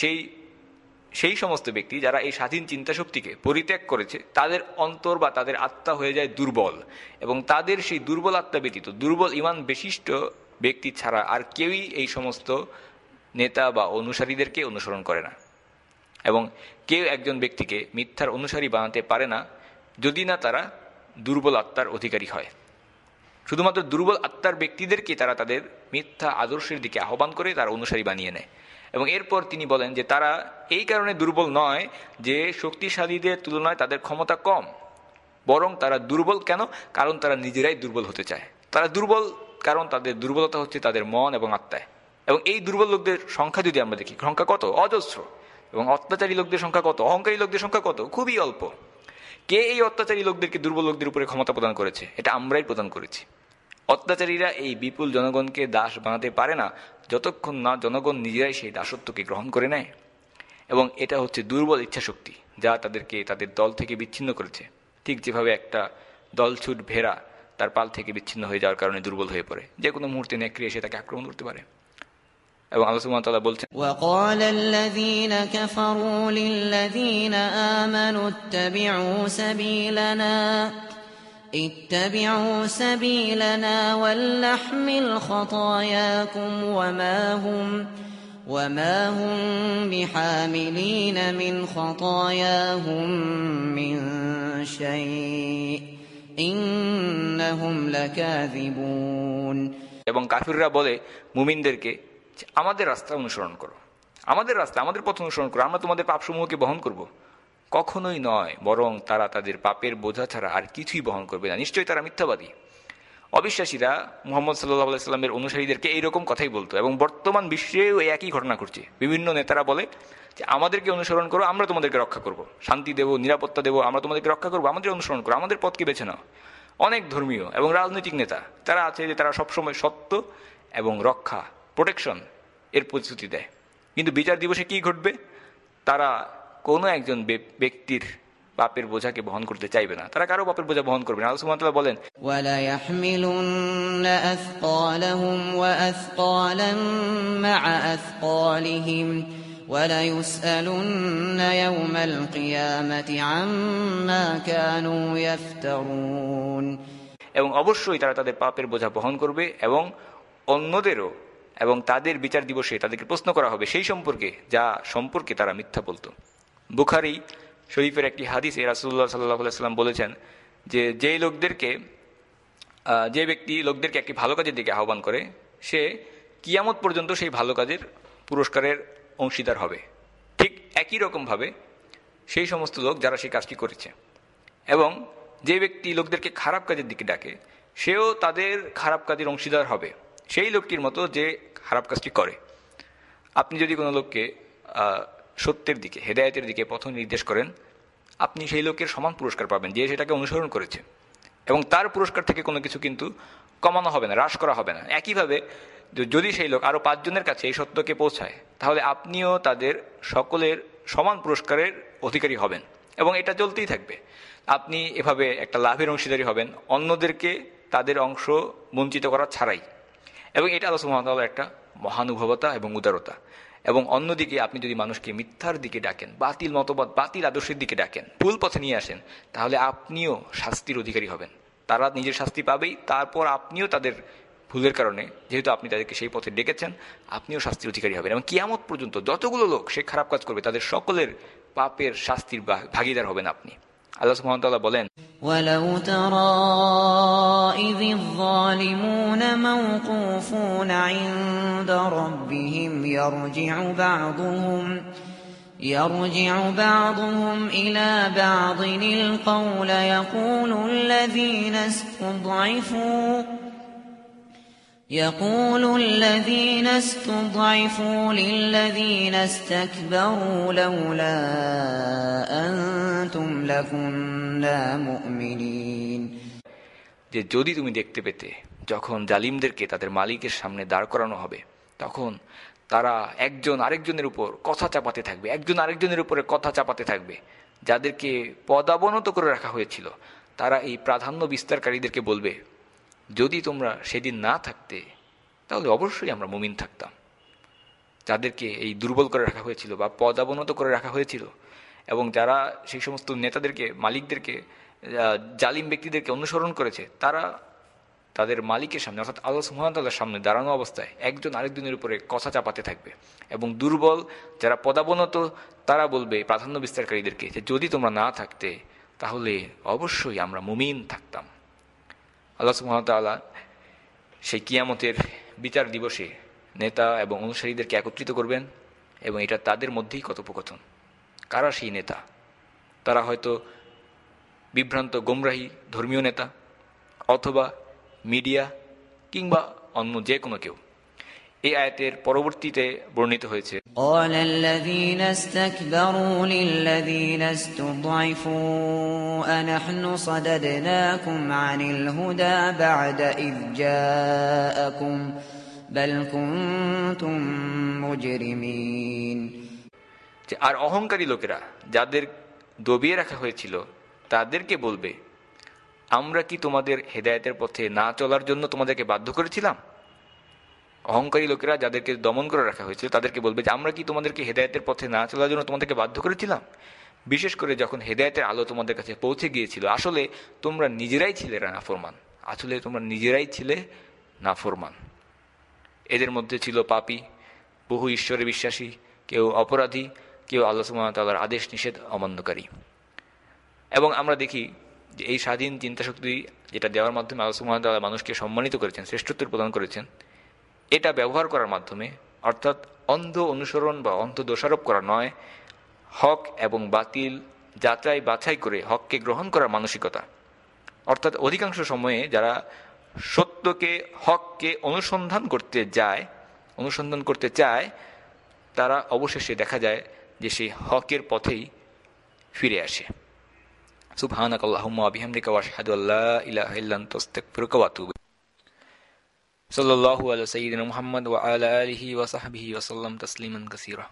সেই সেই সমস্ত ব্যক্তি যারা এই স্বাধীন চিন্তা শক্তিকে পরিত্যাগ করেছে, তাদের অন্তর বা তাদের আত্মা হয়ে যায় দুর্বল। এবং তাদের সেই দুর্বল আত্মা ব্যতীত, দুর্বল ইমান বিশিষ্ট ব্যক্তি ছাড়া আর কেউই এই সমস্ত নেতা বা অনুসারীদেরকে অনুসরণ করে না। এবং কেউ একজন ব্যক্তিকে মিথ্যার অনুসারী বানাতে পারে না, যদি না তারা দুর্বল আত্মার অধিকারী হয়। শুধুমাত্র দুর্বল আত্মার ব্যক্তিদেরকে তারা তাদের মিথ্যা আদর্শের দিকে আহ্বান করে তারা অনুসারী বানিয়ে নেয়। এবং এরপর তিনি বলেন যে তারা এই কারণে দুর্বল নয় যে শক্তিশালীদের তুলনায় তাদের ক্ষমতা কম, বরং তারা দুর্বল কেন? কারণ তারা নিজেরাই দুর্বল হতে চায়। তারা দুর্বল কারণ তাদের দুর্বলতা হচ্ছে তাদের মন এবং আত্মায়। এবং এই দুর্বল লোকদের সংখ্যা যদি আমরা দেখি, সংখ্যা কত? অজস্র। এবং অত্যাচারী লোকদের সংখ্যা কত? অহংকারী লোকদের সংখ্যা কত? খুবই অল্প। কে এই অত্যাচারী লোকদেরকে দুর্বল লোকদের উপরে ক্ষমতা প্রদান করেছে? এটা আমরাই প্রদান করেছি। অত্যাচারীরা এই বিপুল জনগণকে দাস বানাতে পারে না যতক্ষণ না জনগণ নিজেরাই সেই দাসত্বকে গ্রহণ করে নেয় এবং এটা হচ্ছে দুর্বল ইচ্ছাশক্তি যা তাদেরকে তাদের দল থেকে বিচ্ছিন্ন করেছে ঠিক যেভাবে একটা দলছুট ভেড়া তার পাল থেকে বিচ্ছিন্ন হয়ে যাওয়ার কারণে দুর্বল হয়ে পড়ে যে কোনো মুহূর্তে নেকড়ে এসে তাকে আক্রমণ করতে পারে এবং আল্লাহ সুবহানাহু ওয়া তাআলা বলছেন وقال الذين كفروا للذين آمنوا اتبعوا سبيلنا اتبعوا سبيلنا ولنحمل خطاياكم وما هم وما هم بحاملين من خطاياهم من شيء إنهم لكاذبون এবং কাফিররা বলে মুমিনদেরকে আমাদের রাস্তা অনুসরণ করো আমাদের রাস্তা আমাদের পথ অনুসরণ করো আমরা তোমাদের পাপসমূহকে বহন করব। কখনোই নয়, বরং তারা তাদের পাপের বোঝা ছাড়া আর কিছুই বহন করবে না। নিশ্চয়ই তারা মিথ্যাবাদী। অবিশ্বাসীরা মোহাম্মদ সাল্লাহ সাল্লামের অনুসারীদেরকে এইরকম কথাই বলতো, এবং বর্তমান বিশ্বেও এই একই ঘটনা ঘটছে। বিভিন্ন নেতারা বলে যে, আমাদেরকে অনুসরণ করো, আমরা তোমাদেরকে রক্ষা করব। শান্তি দেবো, নিরাপত্তা দেবো, আমরা তোমাদেরকে রক্ষা করব, আমাদের অনুসরণ করো, আমাদের পথকে বেছে নাও। অনেক ধর্মীয় এবং রাজনৈতিক নেতা, তারা আছে যে তারা সবসময় সত্য এবং রক্ষা প্রোটেকশন এর প্রতিশ্রুতি দেয়। কিন্তু বিচার দিবসে কি ঘটবে? তারা কোনো একজন ব্যক্তির বাপের বোঝাকে বহন করতে চাইবে না। তারা কারও বাপের বোঝা বহন করবে না। আল্লাহ বলেন এবং অবশ্যই তারা তাদের পাপের বোঝা বহন করবে এবং অন্যদেরও এবং তাদের বিচার দিবসে তাদেরকে প্রশ্ন করা হবে সেই সম্পর্কে যা সম্পর্কে তারা মিথ্যা বলতো। বুখারি শরীফের একটি হাদিস রাসুল্লাহ সাল্লাহ সাল্লাম বলেছেন যে যেই লোকদেরকে যে ব্যক্তি লোকদেরকে একটি ভালো কাজের দিকে আহ্বান করে, সে কিয়ামত পর্যন্ত সেই ভালো কাজের পুরস্কারের অংশীদার হবে। ঠিক একই রকমভাবে সেই সমস্ত লোক যারা সেই কাজটি করেছে। এবং যে ব্যক্তি লোকদেরকে খারাপ কাজের দিকে ডাকে, সেও তাদের খারাপ কাজের অংশীদার হবে। সেই লোকটির মতো যে খারাপ কাজটি করে। আপনি যদি কোনো লোককে সত্যের দিকে, হেদায়তের দিকে পথ নির্দেশ করেন, আপনি সেই লোকের সমান পুরস্কার পাবেন যে সেটাকে অনুসরণ করেছে। এবং তার পুরস্কার থেকে কোনো কিছু কিন্তু কমানো হবে না, হ্রাস করা হবে না। একইভাবে যদি সেই লোক আরও পাঁচজনের কাছে এই সত্যকে পৌঁছায়, তাহলে আপনিও তাদের সকলের সমান পুরস্কারের অধিকারী হবেন এবং এটা চলতেই থাকবে। আপনি এভাবে একটা লাভের অংশীদারি হবেন, অন্যদেরকে তাদের অংশ বঞ্চিত করা ছাড়াই। এবং এটা সুহামতাল্লাহ একটা মহানুভবতা এবং উদারতা। এবং অন্যদিকে আপনি যদি মানুষকে মিথ্যার দিকে ডাকেন, বাতিল মতবাদ, বাতিল আদর্শের দিকে ডাকেন, ভুল পথে নিয়ে আসেন, তাহলে আপনিও শাস্তির অধিকারী হবেন। তারা নিজের শাস্তি পাবেই, তারপর আপনিও তাদের ভুলের কারণে, যেহেতু আপনি তাদেরকে সেই পথে ডেকেছেন, আপনিও শাস্তির অধিকারী হবেন। এবং কিয়ামত পর্যন্ত যতগুলো লোক সে খারাপ কাজ করবে, তাদের সকলের পাপের শাস্তির ভাগিদার হবেন আপনি। আল্লাহ সুহামতাল্লাহ বলেন ولو ترى إذ الظالمون موقوفون عند ربهم يرجع بعضهم يرجع بعضهم إلى بعض القول يقول الذين استضعفوا يقول الذين استضعفوا للذين استكبروا لولا أنتم لكنا مؤمنين যে যদি তুমি দেখতে পেতে যখন জালিমদেরকে তাদের মালিকের সামনে দাঁড় করানো হবে তখন তারা একজন আরেকজনের উপর কথা চাপাতে থাকবে একজন আরেকজনের উপরে কথা চাপাতে থাকবে যাদেরকে পদাবনত করে রাখা হয়েছিল তারা এই প্রাধান্য বিস্তারকারীদেরকে বলবে যদি তোমরা সেদিন না থাকতে, তাহলে অবশ্যই আমরা মুমিন থাকতাম। যাদেরকে এই দুর্বল করে রাখা হয়েছিল বা পদাবনত করে রাখা হয়েছিল, এবং যারা সেই সমস্ত নেতাদেরকে, মালিকদেরকে জালিম ব্যক্তিদেরকে অনুসরণ করেছে, তারা তাদের মালিকের সামনে, অর্থাৎ আল্লাহ সুহামতাল্লাহর সামনে দাঁড়ানো অবস্থায় একজন আরেকজনের উপরে কথা চাপাতে থাকবে। এবং দুর্বল যারা পদাবনত তারা বলবে প্রাধান্য বিস্তারকারীদেরকে যে যদি তোমরা না থাকতে, তাহলে অবশ্যই আমরা মুমিন থাকতাম। আল্লাহ সুহামতাল্লাহ সেই কিয়ামতের বিচার দিবসে নেতা এবং অনুসারীদেরকে একত্রিত করবেন এবং এটা তাদের মধ্যেই কথোপকথন। কারা সেই নেতা? তারা হয়তো বিভ্রান্ত, গোমরাহী, ধর্মীয় নেতা অথবা মিডিয়া কিংবা অন্য যে কোনো কেউ। এই আয়াতের পরবর্তীতে বর্ণিত হয়েছে। আর অহংকারী লোকেরা যাদের দবিয়ে রাখা হয়েছিল তাদেরকে বলবে আমরা কি তোমাদের হেদায়তের পথে না চলার জন্য তোমাদেরকে বাধ্য করেছিলাম? অহংকারী লোকেরা যাদেরকে দমন করে রাখা হয়েছিল, তাদেরকে বলবে যে, আমরা কি তোমাদেরকে হেদায়তের পথে না চলার জন্য তোমাদেরকে বাধ্য করেছিলাম? বিশেষ করে যখন হেদায়তের আলো তোমাদের কাছে পৌঁছে গিয়েছিল, আসলে তোমরা নিজেরাই ছিলে নাফরমান। আসলে তোমরা নিজেরাই ছিলে নাফরমান। এদের মধ্যে ছিল পাপি, বহু ঈশ্বরে বিশ্বাসী, কেউ অপরাধী, কেউ আল্লাহ সুমতাল্লাহর আদেশ নিষেধ, অমান্যকারী। এবং আমরা দেখি যে এই স্বাধীন চিন্তাশক্তি যেটা দেওয়ার মাধ্যমে আল্লাহ মানুষকে সম্মানিত করেছেন, শ্রেষ্ঠত্ব প্রদান করেছেন এটা ব্যবহার করার মাধ্যমে, অর্থাৎ অন্ধ অনুসরণ বা অন্ধ দোষারোপ করা নয়, হক এবং বাতিল, যাচাই বাছাই করে হককে গ্রহণ করার মানসিকতা। অর্থাৎ অধিকাংশ সময়ে যারা সত্যকে, হককে অনুসন্ধান করতে যায়, অনুসন্ধান করতে চায়, তারা অবশেষে দেখা যায় যে সেই হকের পথেই ফিরে আসে। সুবহানাক আল্লাহুম্মা বিহামদিকা ওয়াশহাদু আল্লা ইলাহা ইল্লা ওয়া সাল্লাল্লাহু আলা সাইয়্যিদিনা মুহাম্মদ ওয়া আলা আলিহি ওয়া সাহবিহি ওয়া সাল্লাম তাসলিমান কাসীরা